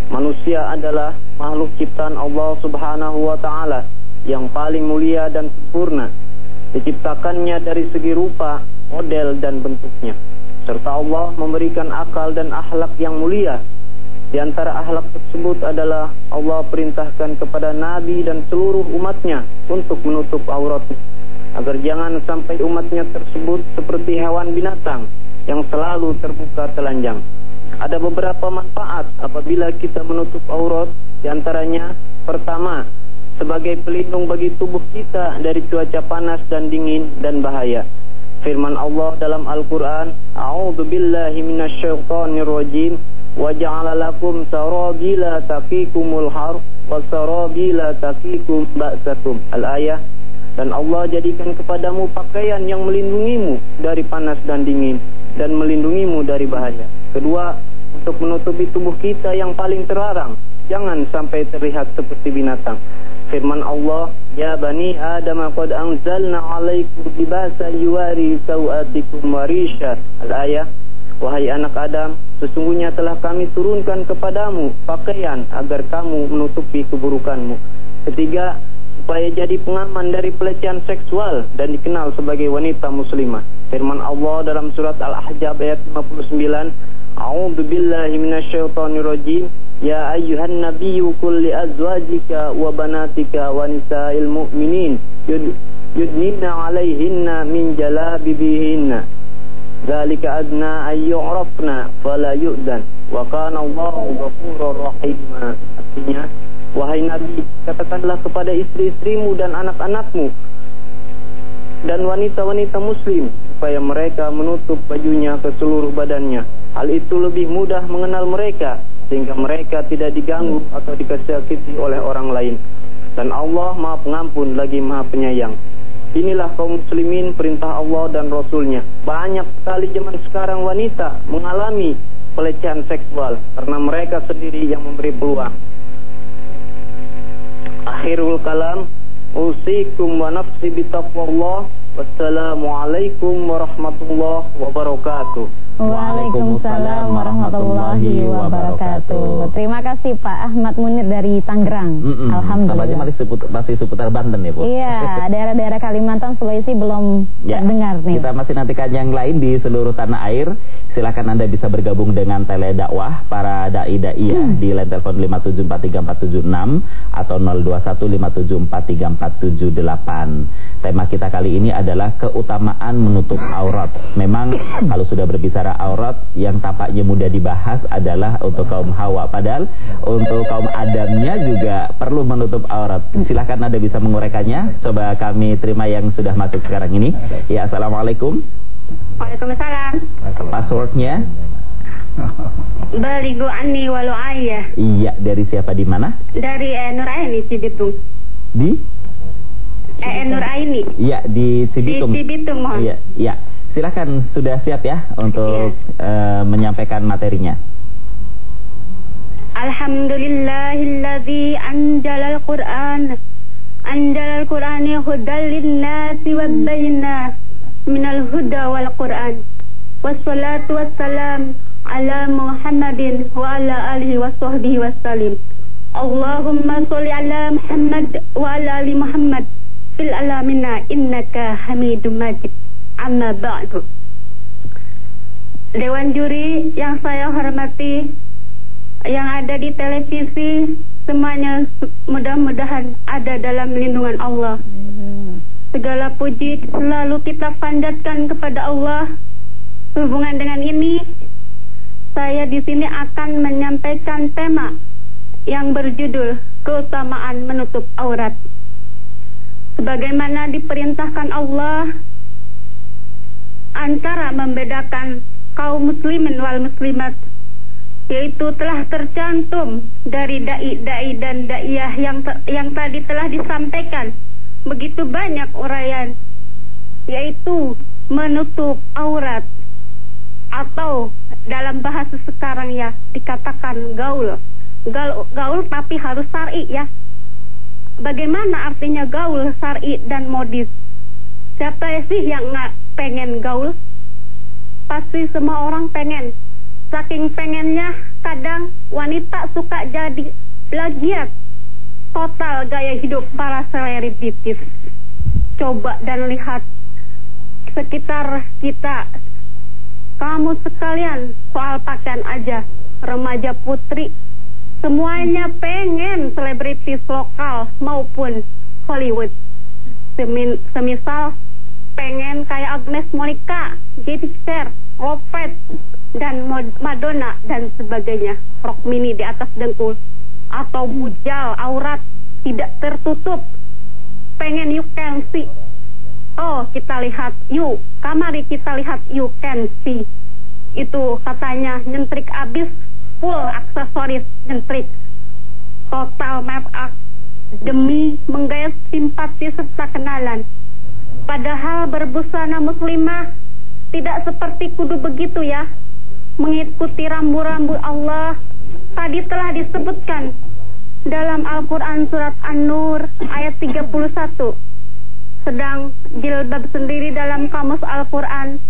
Manusia adalah makhluk ciptaan Allah Subhanahu wa taala yang paling mulia dan sempurna. Diciptakannya dari segi rupa, model dan bentuknya. Serta Allah memberikan akal dan akhlak yang mulia di antara akhlak tersebut adalah Allah perintahkan kepada Nabi dan seluruh umatnya untuk menutup auratnya. Agar jangan sampai umatnya tersebut seperti hewan binatang yang selalu terbuka telanjang ada beberapa manfaat apabila kita menutup aurat di antaranya pertama sebagai pelindung bagi tubuh kita dari cuaca panas dan dingin dan bahaya. Firman Allah dalam Al-Qur'an a'udzu billahi minasyaitonir rajim wa ja'ala lakum sarabila taqikumul har wa sarabila taqikum ba'sakum. Al-ayah dan Allah jadikan kepadamu pakaian yang melindungimu dari panas dan dingin dan melindungimu dari bahaya. Kedua, untuk menutupi tubuh kita yang paling terlarang, jangan sampai terlihat seperti binatang. Firman Allah, "Ya bani Adam, qad anzalna 'alaikum libasan yuwari sawatikum warisha." Al-ayah Wahai anak Adam, sesungguhnya telah kami turunkan kepadamu pakaian agar kamu menutupi keburukanmu. Ketiga, supaya jadi pengaman dari pelecehan seksual dan dikenal sebagai wanita muslimah. Firman Allah dalam surat Al-Ahzab ayat 59, A'udzu billahi minasyaitonir rajim. Ya ayyuhan nabiyyu qul li azwajika wa banatika wa nisa'il mu'minin yudnina 'alaihinna min jalabibihinna Zalika adna ayyu'rafna fala yu'dan wa kana Allahu ghafurur rahim. Artinya, wahai Nabi, katakanlah kepada istri-istrimu dan anak-anakmu dan wanita-wanita muslim supaya mereka menutup bajunya ke seluruh badannya. Hal itu lebih mudah mengenal mereka sehingga mereka tidak diganggu atau dikasihati oleh orang lain. Dan Allah Maha Pengampun lagi Maha Penyayang. Inilah kaum muslimin perintah Allah dan Rasulnya. Banyak sekali zaman sekarang wanita mengalami pelecehan seksual karena mereka sendiri yang memberi peluang. Akhirul kalam, usikum wa nafsi bitaqwallah. Wassalamualaikum warahmatullahi wabarakatuh. Waalaikumsalam warahmatullahi wabarakatuh. Terima kasih Pak Ahmad Munir dari Tangerang. Mm -mm. Alhamdulillah. masih seputar, masih seputar Banten ya Bu? Iya, daerah-daerah Kalimantan, Sulawesi belum ya, terdengar nih. Kita masih nantikan yang lain di seluruh tanah air. Silakan Anda bisa bergabung dengan tele dakwah para dai dai ya hmm. di line telepon 5743476 atau 0215743478. Tema kita kali ini adalah keutamaan menutup aurat. Memang kalau sudah berbicara aurat yang tampaknya mudah dibahas adalah untuk kaum Hawa. Padahal untuk kaum Adamnya juga perlu menutup aurat. Silahkan Anda bisa menguraikannya. Coba kami terima yang sudah masuk sekarang ini. Ya, Assalamualaikum. Waalaikumsalam. Passwordnya? Baligu Ani Walu Ayah. Iya, dari siapa di mana? Dari eh, Nur Aini Cibitung. Di? Eh, Nur Aini. Iya, di Cibitung. Di Cibitung, mohon. Iya, iya. Silakan sudah siap ya untuk ya. uh, menyampaikan materinya. Alhamdulillahilladzi anjalal Qur'an anjalal Qur'ani hudal linnasi wa bayyinah minal huda wal Qur'an. Wassalatu wassalam ala Muhammadin wa ala alihi wa sahbihi wassalim. Allahumma sholli ala Muhammad wa ala ali Muhammad fil alamina innaka Hamidum Majid amma ba'du. Dewan juri yang saya hormati yang ada di televisi semuanya mudah-mudahan ada dalam lindungan Allah. Segala puji selalu kita panjatkan kepada Allah. Hubungan dengan ini saya di sini akan menyampaikan tema yang berjudul keutamaan menutup aurat. Sebagaimana diperintahkan Allah antara membedakan kaum muslimin wal muslimat yaitu telah tercantum dari dai-dai dan daiyah yang yang tadi telah disampaikan. Begitu banyak uraian yaitu menutup aurat atau dalam bahasa sekarang ya dikatakan gaul. Gaul, gaul tapi harus syar'i ya bagaimana artinya gaul syar'i dan modis? Siapa sih yang nggak pengen gaul? Pasti semua orang pengen. Saking pengennya kadang wanita suka jadi plagiat. Total gaya hidup para selebritis. Coba dan lihat sekitar kita. Kamu sekalian soal pakaian aja. Remaja putri semuanya pengen selebritis lokal maupun Hollywood Semin, semisal pengen kayak Agnes Monica, Jennifer Lopez, dan Madonna dan sebagainya. Rok mini di atas dengkul atau bujal aurat tidak tertutup. Pengen you can see. Oh, kita lihat you. Kamari kita lihat you can see. Itu katanya nyentrik abis full aksesoris nyentrik. Total map up demi menggait simpati serta kenalan Padahal berbusana muslimah tidak seperti kudu begitu ya. Mengikuti rambu-rambu Allah tadi telah disebutkan dalam Al-Quran surat An-Nur ayat 31. Sedang jilbab sendiri dalam kamus Al-Quran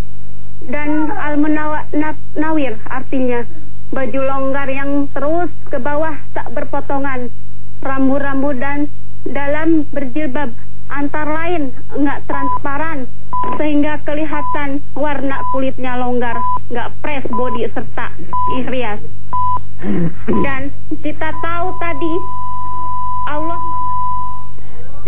dan Al-Munawir artinya baju longgar yang terus ke bawah tak berpotongan rambu-rambu dan dalam berjilbab antara lain nggak transparan sehingga kelihatan warna kulitnya longgar, nggak press body serta ihrias. Dan kita tahu tadi Allah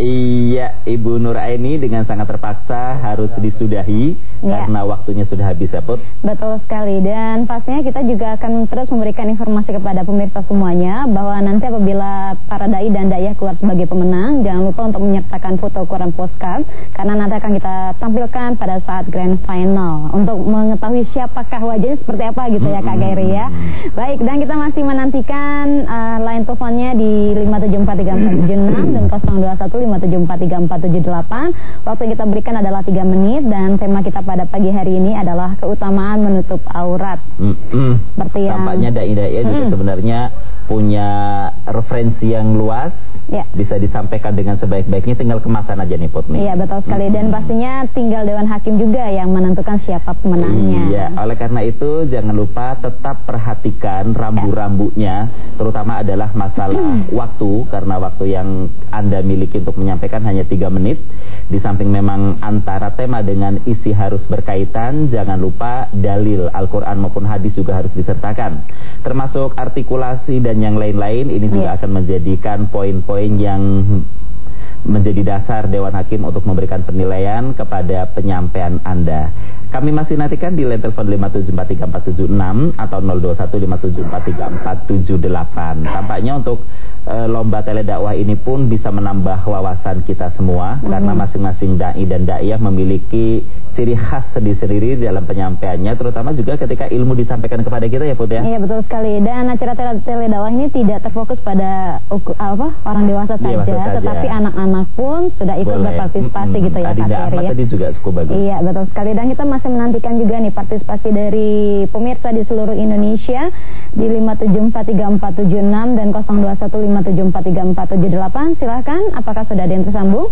Iya, Ibu Nur Aini dengan sangat terpaksa harus disudahi ya. karena waktunya sudah habis ya, Put. Betul sekali dan pastinya kita juga akan terus memberikan informasi kepada pemirsa semuanya bahwa nanti apabila para dai dan daya keluar sebagai pemenang, jangan lupa untuk menyertakan foto koran postcard karena nanti akan kita tampilkan pada saat grand final untuk mengetahui siapakah wajahnya seperti apa gitu ya Kak Gary ya. Baik, dan kita masih menantikan uh, line teleponnya di 5743476 dan 021 5743478. Waktu yang kita berikan adalah 3 menit dan tema kita pada pagi hari ini adalah keutamaan menutup aurat. Mm -hmm. Seperti yang tampaknya dai-dai mm. juga sebenarnya punya referensi yang luas ya. bisa disampaikan dengan sebaik-baiknya tinggal kemasan aja nih Put nih. Iya betul sekali dan pastinya tinggal Dewan Hakim juga yang menentukan siapa pemenangnya. Iya oleh karena itu jangan lupa tetap perhatikan rambu-rambunya terutama adalah masalah waktu karena waktu yang Anda miliki untuk menyampaikan hanya tiga menit di samping memang antara tema dengan isi harus berkaitan jangan lupa dalil Al-Quran maupun hadis juga harus disertakan termasuk artikulasi dan yang lain-lain ini juga yeah. akan menjadikan poin-poin yang menjadi dasar Dewan Hakim untuk memberikan penilaian kepada penyampaian Anda. Kami masih nantikan di line telepon 5743476 atau 0215743478. Tampaknya untuk uh, lomba teledakwah ini pun bisa menambah wawasan kita semua mm -hmm. karena masing-masing dai dan daiyah memiliki ciri khas sendiri-sendiri dalam penyampaiannya terutama juga ketika ilmu disampaikan kepada kita ya Put ya. Iya betul sekali dan acara teledakwah ini tidak terfokus pada apa orang dewasa, dewasa saja, saja tetapi anak-anak pun sudah ikut Boleh. berpartisipasi mm -hmm. gitu ya Adinda Pak Ferry ya. tadi juga cukup bagus. Iya betul sekali dan kita masih menantikan juga nih partisipasi dari pemirsa di seluruh Indonesia di 5743476 dan 0215743478 silahkan apakah sudah ada yang tersambung?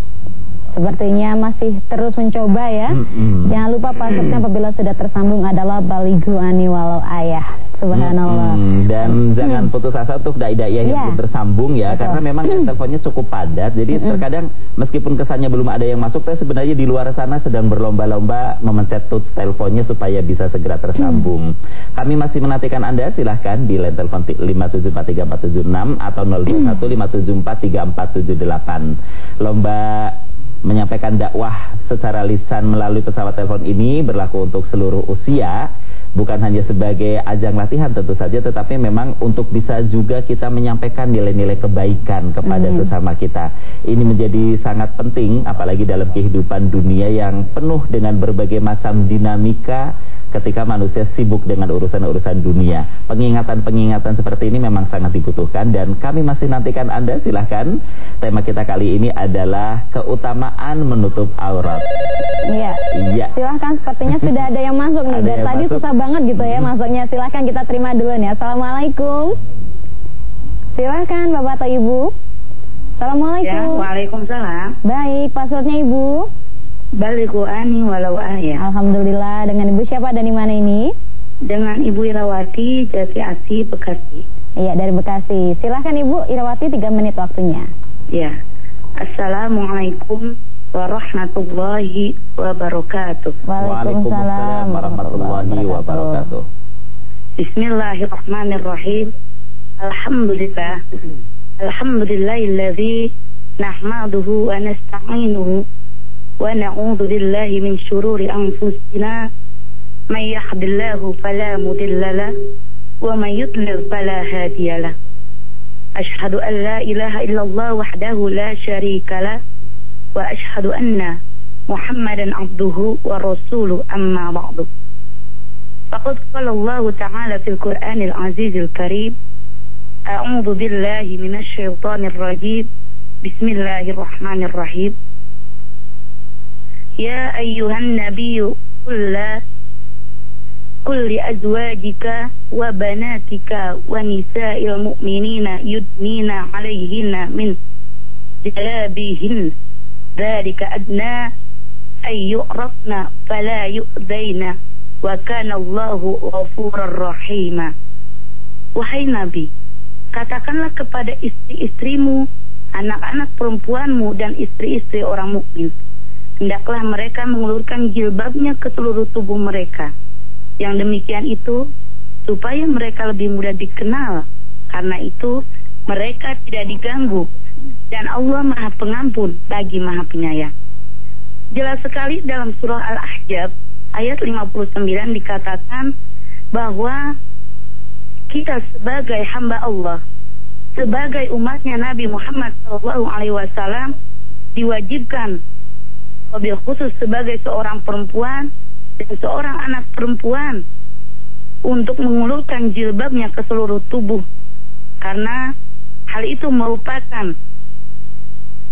Sepertinya masih terus mencoba ya. Mm -hmm. Jangan lupa passwordnya apabila sudah tersambung adalah baligu ani walau ayah. Subhanallah. Hmm, dan hmm. jangan putus asa untuk dai-dai yang yeah. belum tersambung ya, Betul. karena memang hmm. teleponnya cukup padat. Jadi hmm. terkadang meskipun kesannya belum ada yang masuk, tapi sebenarnya di luar sana sedang berlomba-lomba memencet touch teleponnya supaya bisa segera tersambung. Hmm. Kami masih menantikan Anda, silahkan di line telepon 5743476 atau 0215743478. Lomba menyampaikan dakwah secara lisan melalui pesawat telepon ini berlaku untuk seluruh usia bukan hanya sebagai ajang latihan tentu saja tetapi memang untuk bisa juga kita menyampaikan nilai-nilai kebaikan kepada hmm. sesama kita. Ini menjadi sangat penting apalagi dalam kehidupan dunia yang penuh dengan berbagai macam dinamika ketika manusia sibuk dengan urusan-urusan dunia. Pengingatan-pengingatan seperti ini memang sangat dibutuhkan dan kami masih nantikan Anda silahkan. Tema kita kali ini adalah keutamaan menutup aurat. Iya. Iya. Silahkan sepertinya sudah ada yang masuk nih. Dari tadi masuk. susah banget gitu ya masuknya. Silahkan kita terima dulu nih. Assalamualaikum. Silahkan Bapak atau Ibu. Assalamualaikum. Ya, Waalaikumsalam. Baik, passwordnya Ibu. Baliku ani walau ayah. Alhamdulillah. Dengan Ibu siapa dan di mana ini? Dengan Ibu Irawati Jati Asi Bekasi. Iya, dari Bekasi. Silahkan Ibu Irawati tiga menit waktunya. Ya. Assalamualaikum ورحمة الله وبركاته. وعليكم السلام ورحمة الله وبركاته. بسم الله الرحمن الرحيم. الحمد لله. الحمد لله الذي نحمده ونستعينه ونعوذ بالله من شرور أنفسنا. من يحد الله فلا مضل له ومن يضلل فلا هادي له. أشهد أن لا إله إلا الله وحده لا شريك له. وأشهد أن محمدا عبده ورسوله أما بعد. فقد قال الله تعالى في القرآن العزيز الكريم أعوذ بالله من الشيطان الرجيم. بسم الله الرحمن الرحيم. يا أيها النبي قل قل لأزواجك وبناتك ونساء المؤمنين يدنين عليهن من جلابيهن. ذلك أدنى أن يعرفن فلا يؤذين وكان الله غفورا رحيما Wahai Nabi, katakanlah kepada istri-istrimu, anak-anak perempuanmu dan istri-istri orang mukmin hendaklah mereka mengulurkan jilbabnya ke seluruh tubuh mereka. Yang demikian itu supaya mereka lebih mudah dikenal. Karena itu mereka tidak diganggu dan Allah Maha Pengampun bagi Maha Penyayang. Jelas sekali dalam surah Al-Ahzab ayat 59 dikatakan bahwa kita sebagai hamba Allah, sebagai umatnya Nabi Muhammad SAW diwajibkan mobil khusus sebagai seorang perempuan dan seorang anak perempuan untuk mengulurkan jilbabnya ke seluruh tubuh karena hal itu merupakan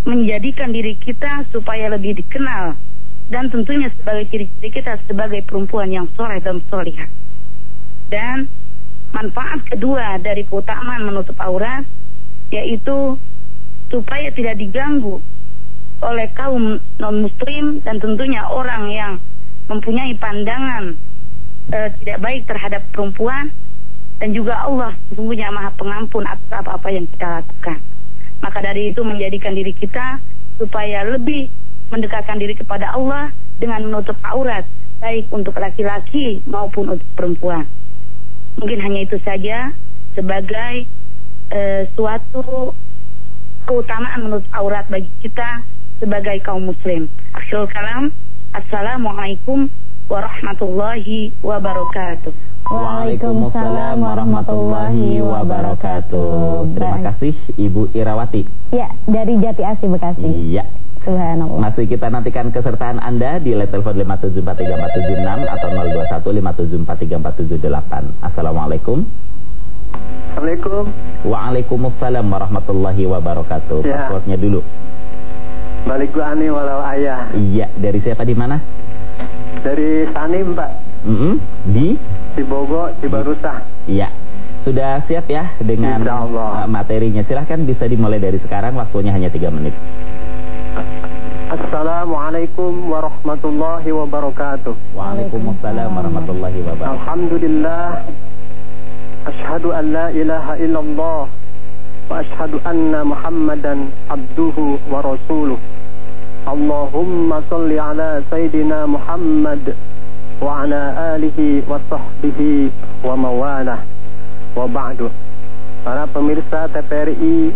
menjadikan diri kita supaya lebih dikenal dan tentunya sebagai ciri-ciri kita sebagai perempuan yang soleh dan solihah. Dan manfaat kedua dari keutamaan menutup aurat yaitu supaya tidak diganggu oleh kaum non muslim dan tentunya orang yang mempunyai pandangan e, tidak baik terhadap perempuan dan juga Allah sesungguhnya maha pengampun atas apa-apa yang kita lakukan. Maka dari itu menjadikan diri kita supaya lebih mendekatkan diri kepada Allah dengan menutup aurat baik untuk laki-laki maupun untuk perempuan. Mungkin hanya itu saja sebagai e, suatu keutamaan menutup aurat bagi kita sebagai kaum muslim. Akhirul kalam, Assalamualaikum warahmatullahi wabarakatuh. Waalaikumsalam warahmatullahi wabarakatuh. Terima kasih Ibu Irawati. Ya, dari Jati Asih Bekasi. Iya. Subhanallah. Masih kita nantikan kesertaan Anda di line telepon 5743476 atau 0215543478. Assalamualaikum. Assalamualaikum. Waalaikumsalam warahmatullahi wabarakatuh. Ya. Passwordnya dulu. Balik ani walau ayah. Iya, dari siapa di mana? Dari Sanim, Pak. Mm -hmm. Di? Cibogo, Cibarusah. Iya. Sudah siap ya dengan materinya. Silahkan bisa dimulai dari sekarang, waktunya hanya 3 menit. Assalamualaikum warahmatullahi wabarakatuh. Waalaikumsalam warahmatullahi wabarakatuh. Alhamdulillah. Ashhadu an la ilaha illallah wa ashhadu anna Muhammadan abduhu wa rasuluh. Allahumma salli ala Sayyidina Muhammad wa ala alihi wa sahbihi wa mawalah wa ba'du. Para pemirsa TPRI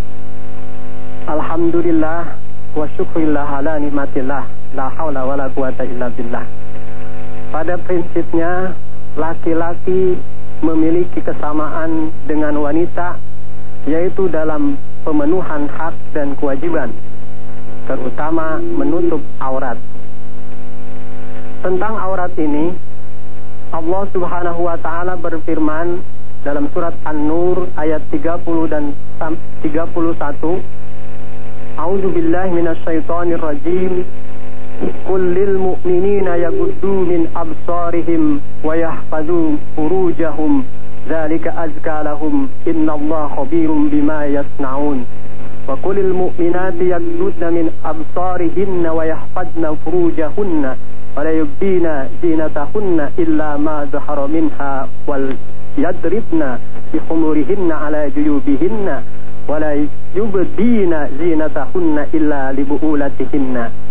Alhamdulillah wa syukurillah ala nikmatillah. La hawla wa la quwata illa billah. Pada prinsipnya Laki-laki memiliki kesamaan dengan wanita Yaitu dalam pemenuhan hak dan kewajiban terutama menutup aurat. Tentang aurat ini Allah Subhanahu wa taala berfirman dalam surat An-Nur ayat 30 dan 31 A'udzu billahi minasyaitonir rajim Qul lil mu'minina yaghuddu min absarihim wa yahfazu furujahum. Dzalika azka lahum. Innallaha khabirum bima yasnaun wa la yubdina zinatahunna illa ma dhahara minha wal yadribna bi khumurihinna ala juyubihinna wa la yubdina zinatahunna illa li buulatihinna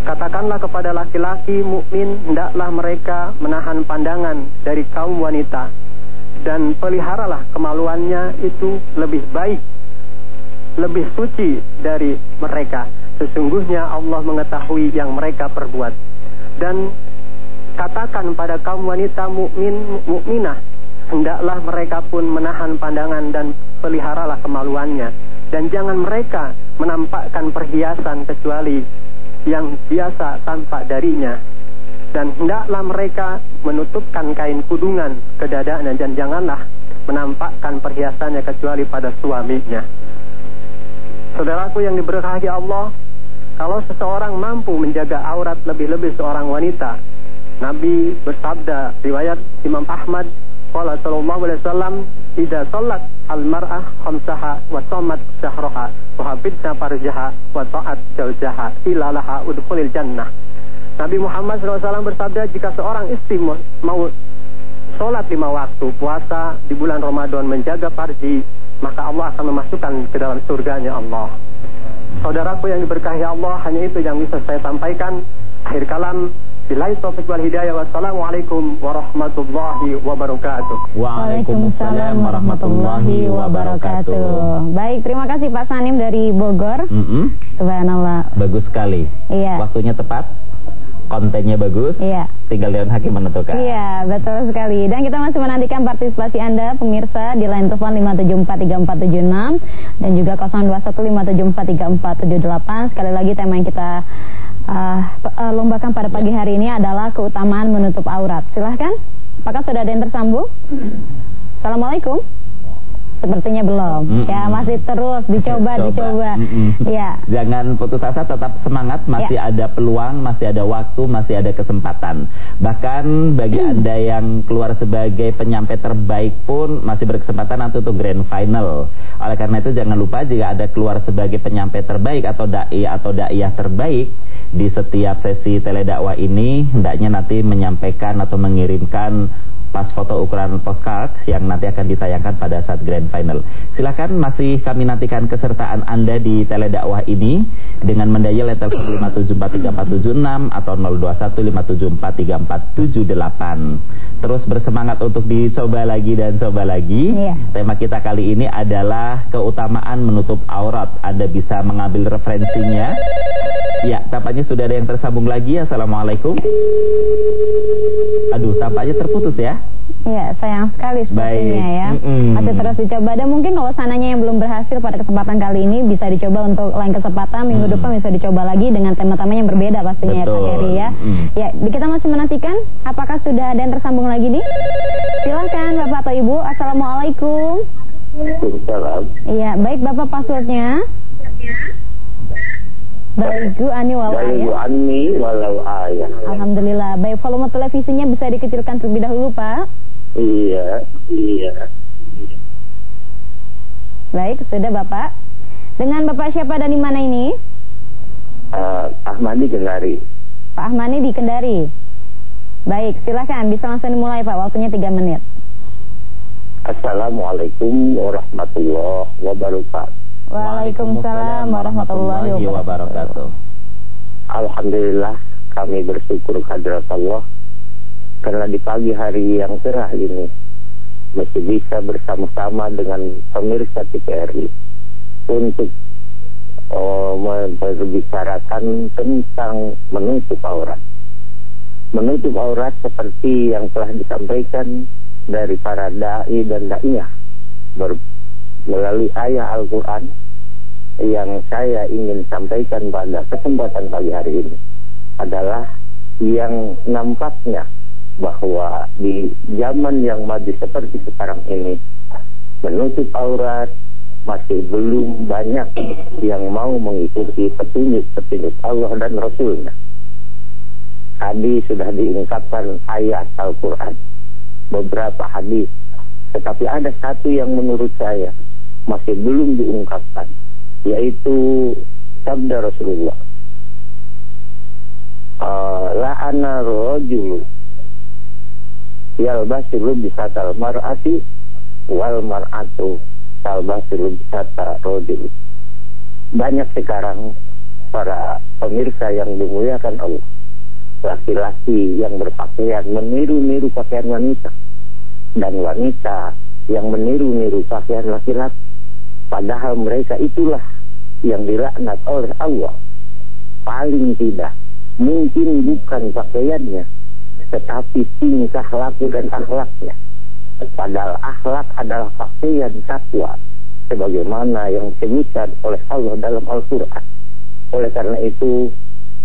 Katakanlah kepada laki-laki mukmin hendaklah mereka menahan pandangan dari kaum wanita dan peliharalah kemaluannya itu lebih baik lebih suci dari mereka. Sesungguhnya Allah mengetahui yang mereka perbuat. Dan katakan pada kaum wanita mukmin mukminah hendaklah mereka pun menahan pandangan dan peliharalah kemaluannya. Dan jangan mereka menampakkan perhiasan kecuali yang biasa tanpa darinya. Dan hendaklah mereka menutupkan kain kudungan ke dadanya dan janganlah menampakkan perhiasannya kecuali pada suaminya. Saudaraku yang diberkahi Allah, kalau seseorang mampu menjaga aurat lebih-lebih seorang wanita, Nabi bersabda riwayat Imam Ahmad Qala sallallahu alaihi wasallam Ida salat al-mar'ah khamsaha wa samat syahroha wa hafidna farjaha wa ta'at jaujaha ila laha udkhulil jannah Nabi Muhammad SAW bersabda jika seorang istri mau sholat lima waktu puasa di bulan Ramadan menjaga farji maka Allah akan memasukkan ke dalam surganya Allah Saudaraku yang diberkahi Allah hanya itu yang bisa saya sampaikan akhir kalam Billahi taufiq wal hidayah. Wassalamualaikum warahmatullahi wabarakatuh. Waalaikumsalam warahmatullahi wabarakatuh. Baik, terima kasih Pak Sanim dari Bogor. Mm -hmm. Subhanallah. Bagus sekali. Iya. Waktunya tepat kontennya bagus, iya. tinggal Dewan Hakim menentukan. Iya, betul sekali. Dan kita masih menantikan partisipasi Anda, pemirsa, di line telepon 5743476 dan juga 0215743478. Sekali lagi tema yang kita uh, uh, lombakan pada pagi hari ini adalah keutamaan menutup aurat. Silahkan, apakah sudah ada yang tersambung? Assalamualaikum. Sepertinya belum. Mm -mm. Ya, masih terus dicoba, Coba. dicoba. Mm -mm. Ya. Jangan putus asa, tetap semangat, masih ya. ada peluang, masih ada waktu, masih ada kesempatan. Bahkan bagi mm. Anda yang keluar sebagai penyampai terbaik pun masih berkesempatan nanti untuk grand final. Oleh karena itu jangan lupa jika ada keluar sebagai penyampai terbaik atau dai atau daiyah terbaik di setiap sesi teledakwah ini hendaknya nanti menyampaikan atau mengirimkan pas foto ukuran postcard yang nanti akan ditayangkan pada saat grand final. Silakan masih kami nantikan kesertaan Anda di teledakwah ini dengan mendayal telepon 5743476 atau 0215743478. Terus bersemangat untuk dicoba lagi dan coba lagi. Iya. Tema kita kali ini adalah keutamaan menutup aurat. Anda bisa mengambil referensinya. Ya, tampaknya sudah ada yang tersambung lagi. Assalamualaikum. Aduh, tampaknya terputus ya. Iya, sayang sekali sepertinya ya. Mm -mm. Masih terus dicoba dan mungkin kalau sananya yang belum berhasil pada kesempatan kali ini bisa dicoba untuk lain kesempatan minggu mm. depan bisa dicoba lagi dengan tema-tema yang berbeda pastinya Betul. ya Kak Heri ya. Mm. Ya, kita masih menantikan apakah sudah ada yang tersambung lagi nih? Silahkan Bapak atau Ibu. Assalamualaikum. Waalaikumsalam. Iya, baik Bapak passwordnya. Baik, Bu Ani walau ayah. Ani walau ayah. Alhamdulillah. Baik, volume televisinya bisa dikecilkan terlebih dahulu, Pak. Iya, iya. Baik, sudah Bapak. Dengan Bapak siapa dan di mana ini? Uh, Ahmadi Kendari. Pak Ahmadi di Kendari. Baik, silakan bisa langsung dimulai Pak. Waktunya 3 menit. Assalamualaikum warahmatullahi wabarakatuh. Waalaikumsalam warahmatullahi wabarakatuh. Alhamdulillah kami bersyukur kehadirat Allah karena di pagi hari yang cerah ini masih bisa bersama-sama dengan pemirsa TVRI untuk oh, membicarakan tentang menutup aurat. menutup aurat seperti yang telah disampaikan dari para dai dan daiyah melalui ayat Al-Quran yang saya ingin sampaikan pada kesempatan pagi hari ini adalah yang nampaknya bahwa di zaman yang maju seperti sekarang ini menutup aurat masih belum banyak yang mau mengikuti petunjuk-petunjuk Allah dan Rasulnya. Tadi sudah diungkapkan ayat Al-Quran, beberapa hadis, tetapi ada satu yang menurut saya masih belum diungkapkan, yaitu sabda Rasulullah. Uh, la'ana rojulu yalbasilu bisatal mar'ati wal mar'atu talbasilu bisata rojulu banyak sekarang para pemirsa yang dimuliakan Allah. Laki-laki yang berpakaian meniru-niru pakaian wanita dan wanita yang meniru-niru pakaian laki-laki. Padahal mereka itulah yang dilaknat oleh Allah. Paling tidak mungkin bukan pakaiannya tetapi tingkah laku dan akhlaknya. Padahal akhlak adalah pakaian takwa sebagaimana yang disebutkan oleh Allah dalam Al-Quran. Oleh karena itu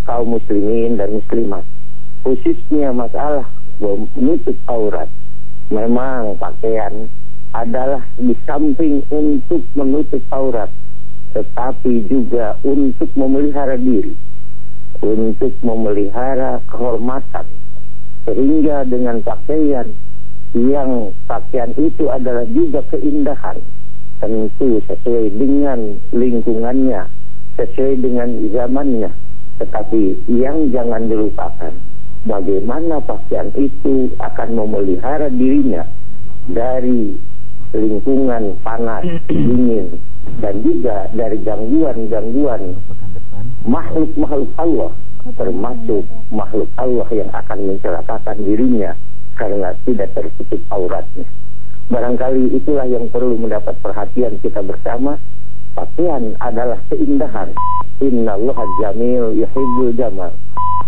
kaum muslimin dan muslimat khususnya masalah menutup aurat memang pakaian adalah di samping untuk menutup aurat tetapi juga untuk memelihara diri, untuk memelihara kehormatan, sehingga dengan pakaian yang pakaian itu adalah juga keindahan, tentu sesuai dengan lingkungannya, sesuai dengan zamannya, tetapi yang jangan dilupakan, bagaimana pakaian itu akan memelihara dirinya dari lingkungan panas, dingin, dan juga dari gangguan-gangguan makhluk-makhluk Allah termasuk makhluk Allah yang akan mencelakakan dirinya karena tidak tertutup auratnya. Barangkali itulah yang perlu mendapat perhatian kita bersama. Pakaian adalah keindahan. Inna Allah jamil yuhibbul jamal.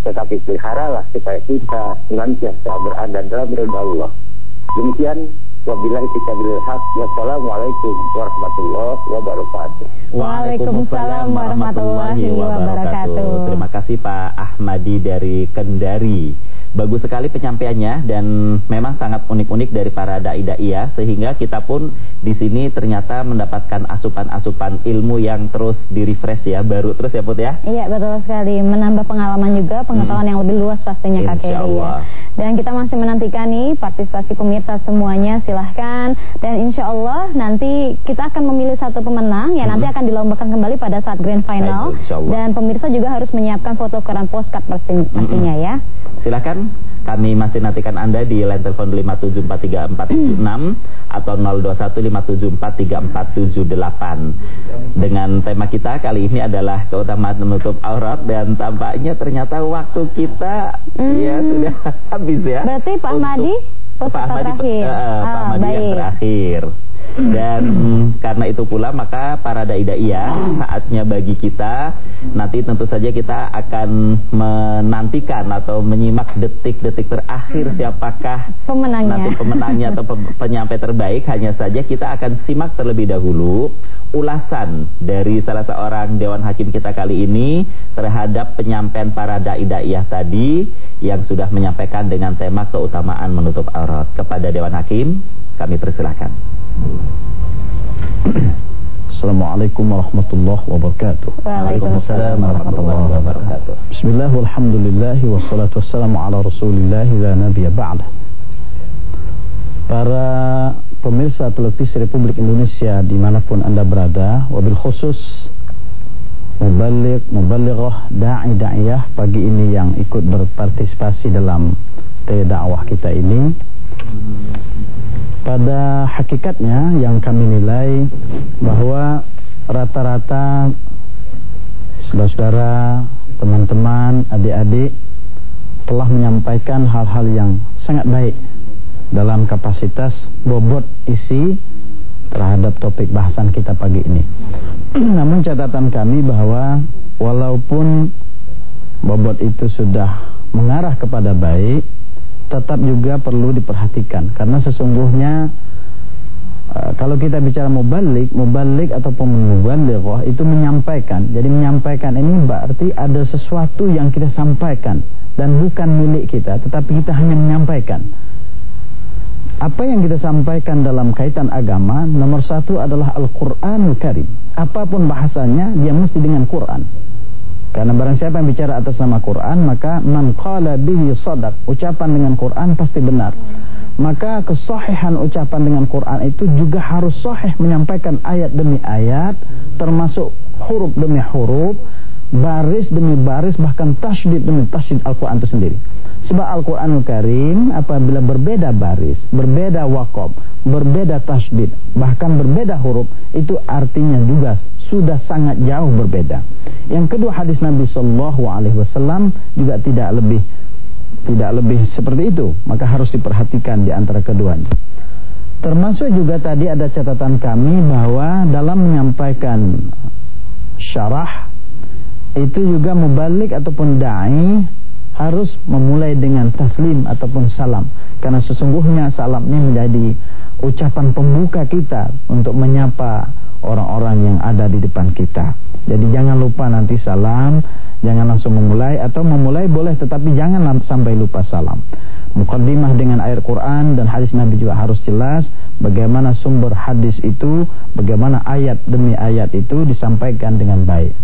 Tetapi peliharalah supaya kita senantiasa berada dalam ridha Allah. Demikian Wabillahi taufiq haq. Wassalamualaikum warahmatullahi wabarakatuh. Waalaikumsalam warahmatullahi wabarakatuh. Terima kasih Pak Ahmadi dari Kendari. Bagus sekali penyampaiannya dan memang sangat unik-unik dari para dai-dai ya sehingga kita pun di sini ternyata mendapatkan asupan-asupan ilmu yang terus di-refresh ya, baru terus ya Put ya. Iya, betul sekali. Menambah pengalaman juga, pengetahuan hmm. yang lebih luas pastinya Kak Keri ya. Dan kita masih menantikan nih partisipasi pemirsa semuanya, silahkan. Dan insya Allah nanti kita akan memilih satu pemenang yang hmm. nanti akan dilombakan kembali pada saat grand final. Dan pemirsa juga harus menyiapkan foto koran postcard pastinya hmm. ya. Silakan kami masih nantikan Anda di line telepon 5743476 atau 0215743478. Dengan tema kita kali ini adalah keutamaan menutup aurat dan tampaknya ternyata waktu kita hmm. ya sudah habis ya. Berarti Pak Madi Pak terakhir. Uh, Pak ah, yang terakhir. Dan karena itu pula maka para dai-dai ya saatnya bagi kita nanti tentu saja kita akan menantikan atau menyimak detik-detik terakhir siapakah pemenangnya. nanti pemenangnya atau penyampai terbaik. Hanya saja kita akan simak terlebih dahulu ulasan dari salah seorang dewan hakim kita kali ini terhadap penyampaian para dai-daiyah tadi yang sudah menyampaikan dengan tema keutamaan menutup aurat. Kepada dewan hakim kami persilahkan Assalamualaikum warahmatullahi wabarakatuh. Waalaikumsalam warahmatullahi wabarakatuh. Bismillah walhamdulillah Wassalatu wassalamu ala rasulillah La nabiya ba'da Para pemirsa televisi Republik Indonesia Di mana pun anda berada Wabil khusus Mubalik, mubalighah, da'i da'iyah Pagi ini yang ikut berpartisipasi dalam Dakwah kita ini pada hakikatnya yang kami nilai bahwa rata-rata saudara-saudara, teman-teman, adik-adik telah menyampaikan hal-hal yang sangat baik dalam kapasitas bobot isi terhadap topik bahasan kita pagi ini. Namun catatan kami bahwa walaupun bobot itu sudah mengarah kepada baik tetap juga perlu diperhatikan karena sesungguhnya uh, kalau kita bicara mubalik, mubalik ataupun mubalighah itu menyampaikan. Jadi menyampaikan ini berarti ada sesuatu yang kita sampaikan dan bukan milik kita, tetapi kita hanya menyampaikan. Apa yang kita sampaikan dalam kaitan agama Nomor satu adalah Al-Quranul Karim Apa pun bahasanya dia mesti dengan Quran Karena barang siapa yang bicara atas nama Quran Maka man qala bihi Ucapan dengan Quran pasti benar. Maka kesahihan ucapan dengan Quran itu juga harus sahih Menyampaikan ayat demi ayat Termasuk huruf demi huruf Baris demi baris Bahkan tasydid demi tasydid Al-Quran itu sendiri Sebab Al-Quranul Karim apabila berbeda baris, berbeda wakob, berbeda tasbid, bahkan berbeda huruf, itu artinya juga sudah sangat jauh berbeda. Yang kedua hadis Nabi Sallallahu Alaihi Wasallam juga tidak lebih tidak lebih seperti itu, maka harus diperhatikan di antara keduanya. Termasuk juga tadi ada catatan kami bahwa dalam menyampaikan syarah itu juga mubalik ataupun da'i harus memulai dengan taslim ataupun salam. Karena sesungguhnya salam ini menjadi ucapan pembuka kita untuk menyapa orang-orang yang ada di depan kita jadi jangan lupa nanti salam jangan langsung memulai atau memulai boleh tetapi jangan sampai lupa salam mukaddimah dengan ayat Quran dan hadis Nabi juga harus jelas bagaimana sumber hadis itu bagaimana ayat demi ayat itu disampaikan dengan baik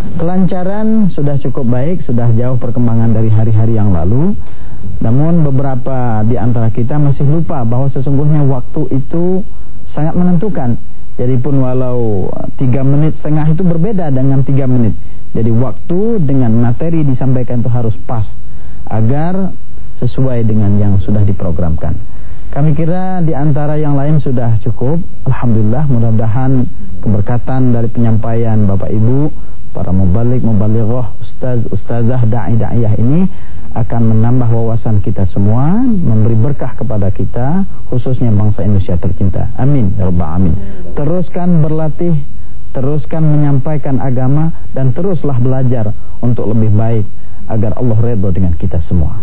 Kelancaran sudah cukup baik, sudah jauh perkembangan dari hari-hari yang lalu. Namun beberapa di antara kita masih lupa bahwa sesungguhnya waktu itu sangat menentukan. Jadi pun walau tiga menit setengah itu berbeda dengan tiga menit. Jadi waktu dengan materi disampaikan itu harus pas agar sesuai dengan yang sudah diprogramkan. Kami kira di antara yang lain sudah cukup. Alhamdulillah mudah-mudahan keberkatan dari penyampaian Bapak Ibu para mubalik, mubalighah, ustaz, ustazah, da'i, da'iyah ini akan menambah wawasan kita semua, memberi berkah kepada kita, khususnya bangsa Indonesia tercinta. Amin, ya rabbal. Teruskan berlatih, teruskan menyampaikan agama dan teruslah belajar untuk lebih baik agar Allah redha dengan kita semua.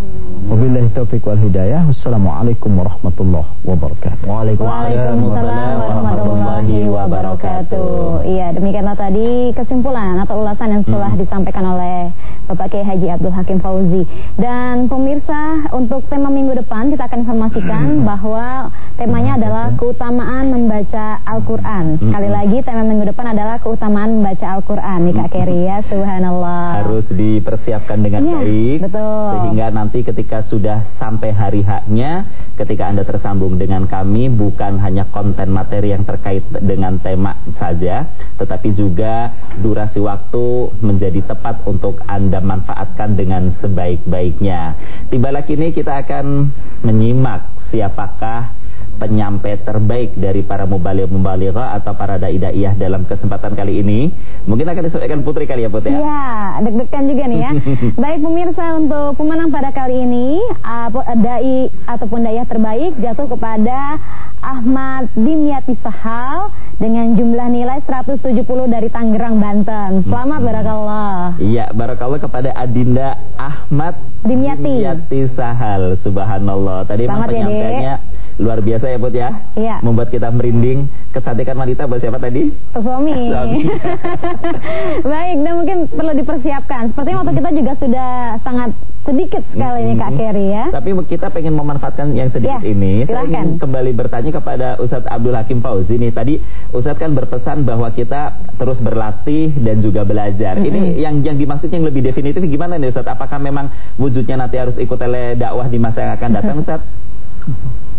Wabillahi taufik wal hidayah. Wassalamualaikum warahmatullahi wabarakatuh. Waalaikumsalam warahmatullahi wabarakatuh. Iya, demikianlah tadi kesimpulan atau ulasan yang telah hmm. disampaikan oleh Bapak Kiai Haji Abdul Hakim Fauzi. Dan pemirsa, untuk tema minggu depan kita akan informasikan hmm. bahwa temanya hmm. adalah keutamaan membaca Al-Qur'an. Sekali lagi tema minggu depan adalah keutamaan membaca Al-Qur'an nih Kak Keri ya, subhanallah. Harus dipersiapkan dengan dengan ya, baik betul. sehingga nanti ketika sudah sampai hari haknya ketika Anda tersambung dengan kami bukan hanya konten materi yang terkait dengan tema saja tetapi juga durasi waktu menjadi tepat untuk Anda manfaatkan dengan sebaik-baiknya tiba lagi ini kita akan menyimak siapakah penyampai terbaik dari para mubaligh-mubalighah atau para dai-daiyah dalam kesempatan kali ini. Mungkin akan disampaikan Putri kali ya Putri ya. Iya, deg-degan juga nih ya. Baik pemirsa untuk pemenang pada kali ini uh, dai ataupun daiyah terbaik jatuh kepada Ahmad Dimyati Sahal dengan jumlah nilai 170 dari Tangerang Banten. Selamat hmm. barakallah. Iya, barakallah kepada Adinda Ahmad Dimyati, Dimyati Sahal. Subhanallah. Tadi Selamat memang ya, penyampaiannya luar biasa ya Put ya. Iya. Membuat kita merinding. Kecantikan wanita buat siapa tadi? Suami. Suami. Baik, dan mungkin perlu dipersiapkan. Sepertinya waktu kita juga sudah sangat sedikit sekali mm -hmm. nih Kak Kerry ya. Tapi kita pengen memanfaatkan yang sedikit ya, ini. Saya ingin kembali bertanya kepada Ustadz Abdul Hakim Fauzi nih. Tadi Ustadz kan berpesan bahwa kita terus berlatih dan juga belajar. Mm -hmm. Ini yang yang dimaksud yang lebih definitif gimana nih Ustadz? Apakah memang wujudnya nanti harus ikut tele dakwah di masa yang akan datang Ustadz?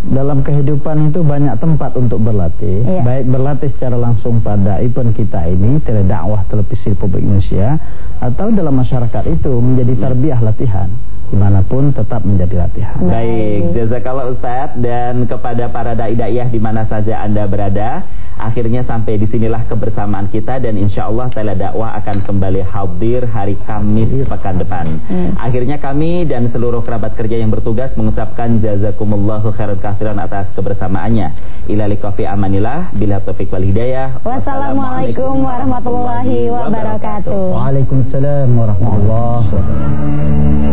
Dalam kehidupan itu banyak tempat untuk berlatih iya. baik berlatih secara langsung pada event kita ini dakwah televisi Republik Indonesia atau dalam masyarakat itu menjadi tarbiyah latihan di mana pun tetap menjadi latihan. Baik, jazakallah Ustaz dan kepada para dai daiyah di mana saja Anda berada, akhirnya sampai di sinilah kebersamaan kita dan insya Allah tele dakwah akan kembali hadir hari Kamis pekan depan. Hmm. Akhirnya kami dan seluruh kerabat kerja yang bertugas mengucapkan jazakumullahu khairan kasiran atas kebersamaannya. Ilali kofi amanillah, bila taufik wal hidayah. Wassalamualaikum warahmatullahi wabarakatuh. Waalaikumsalam warahmatullahi wabarakatuh.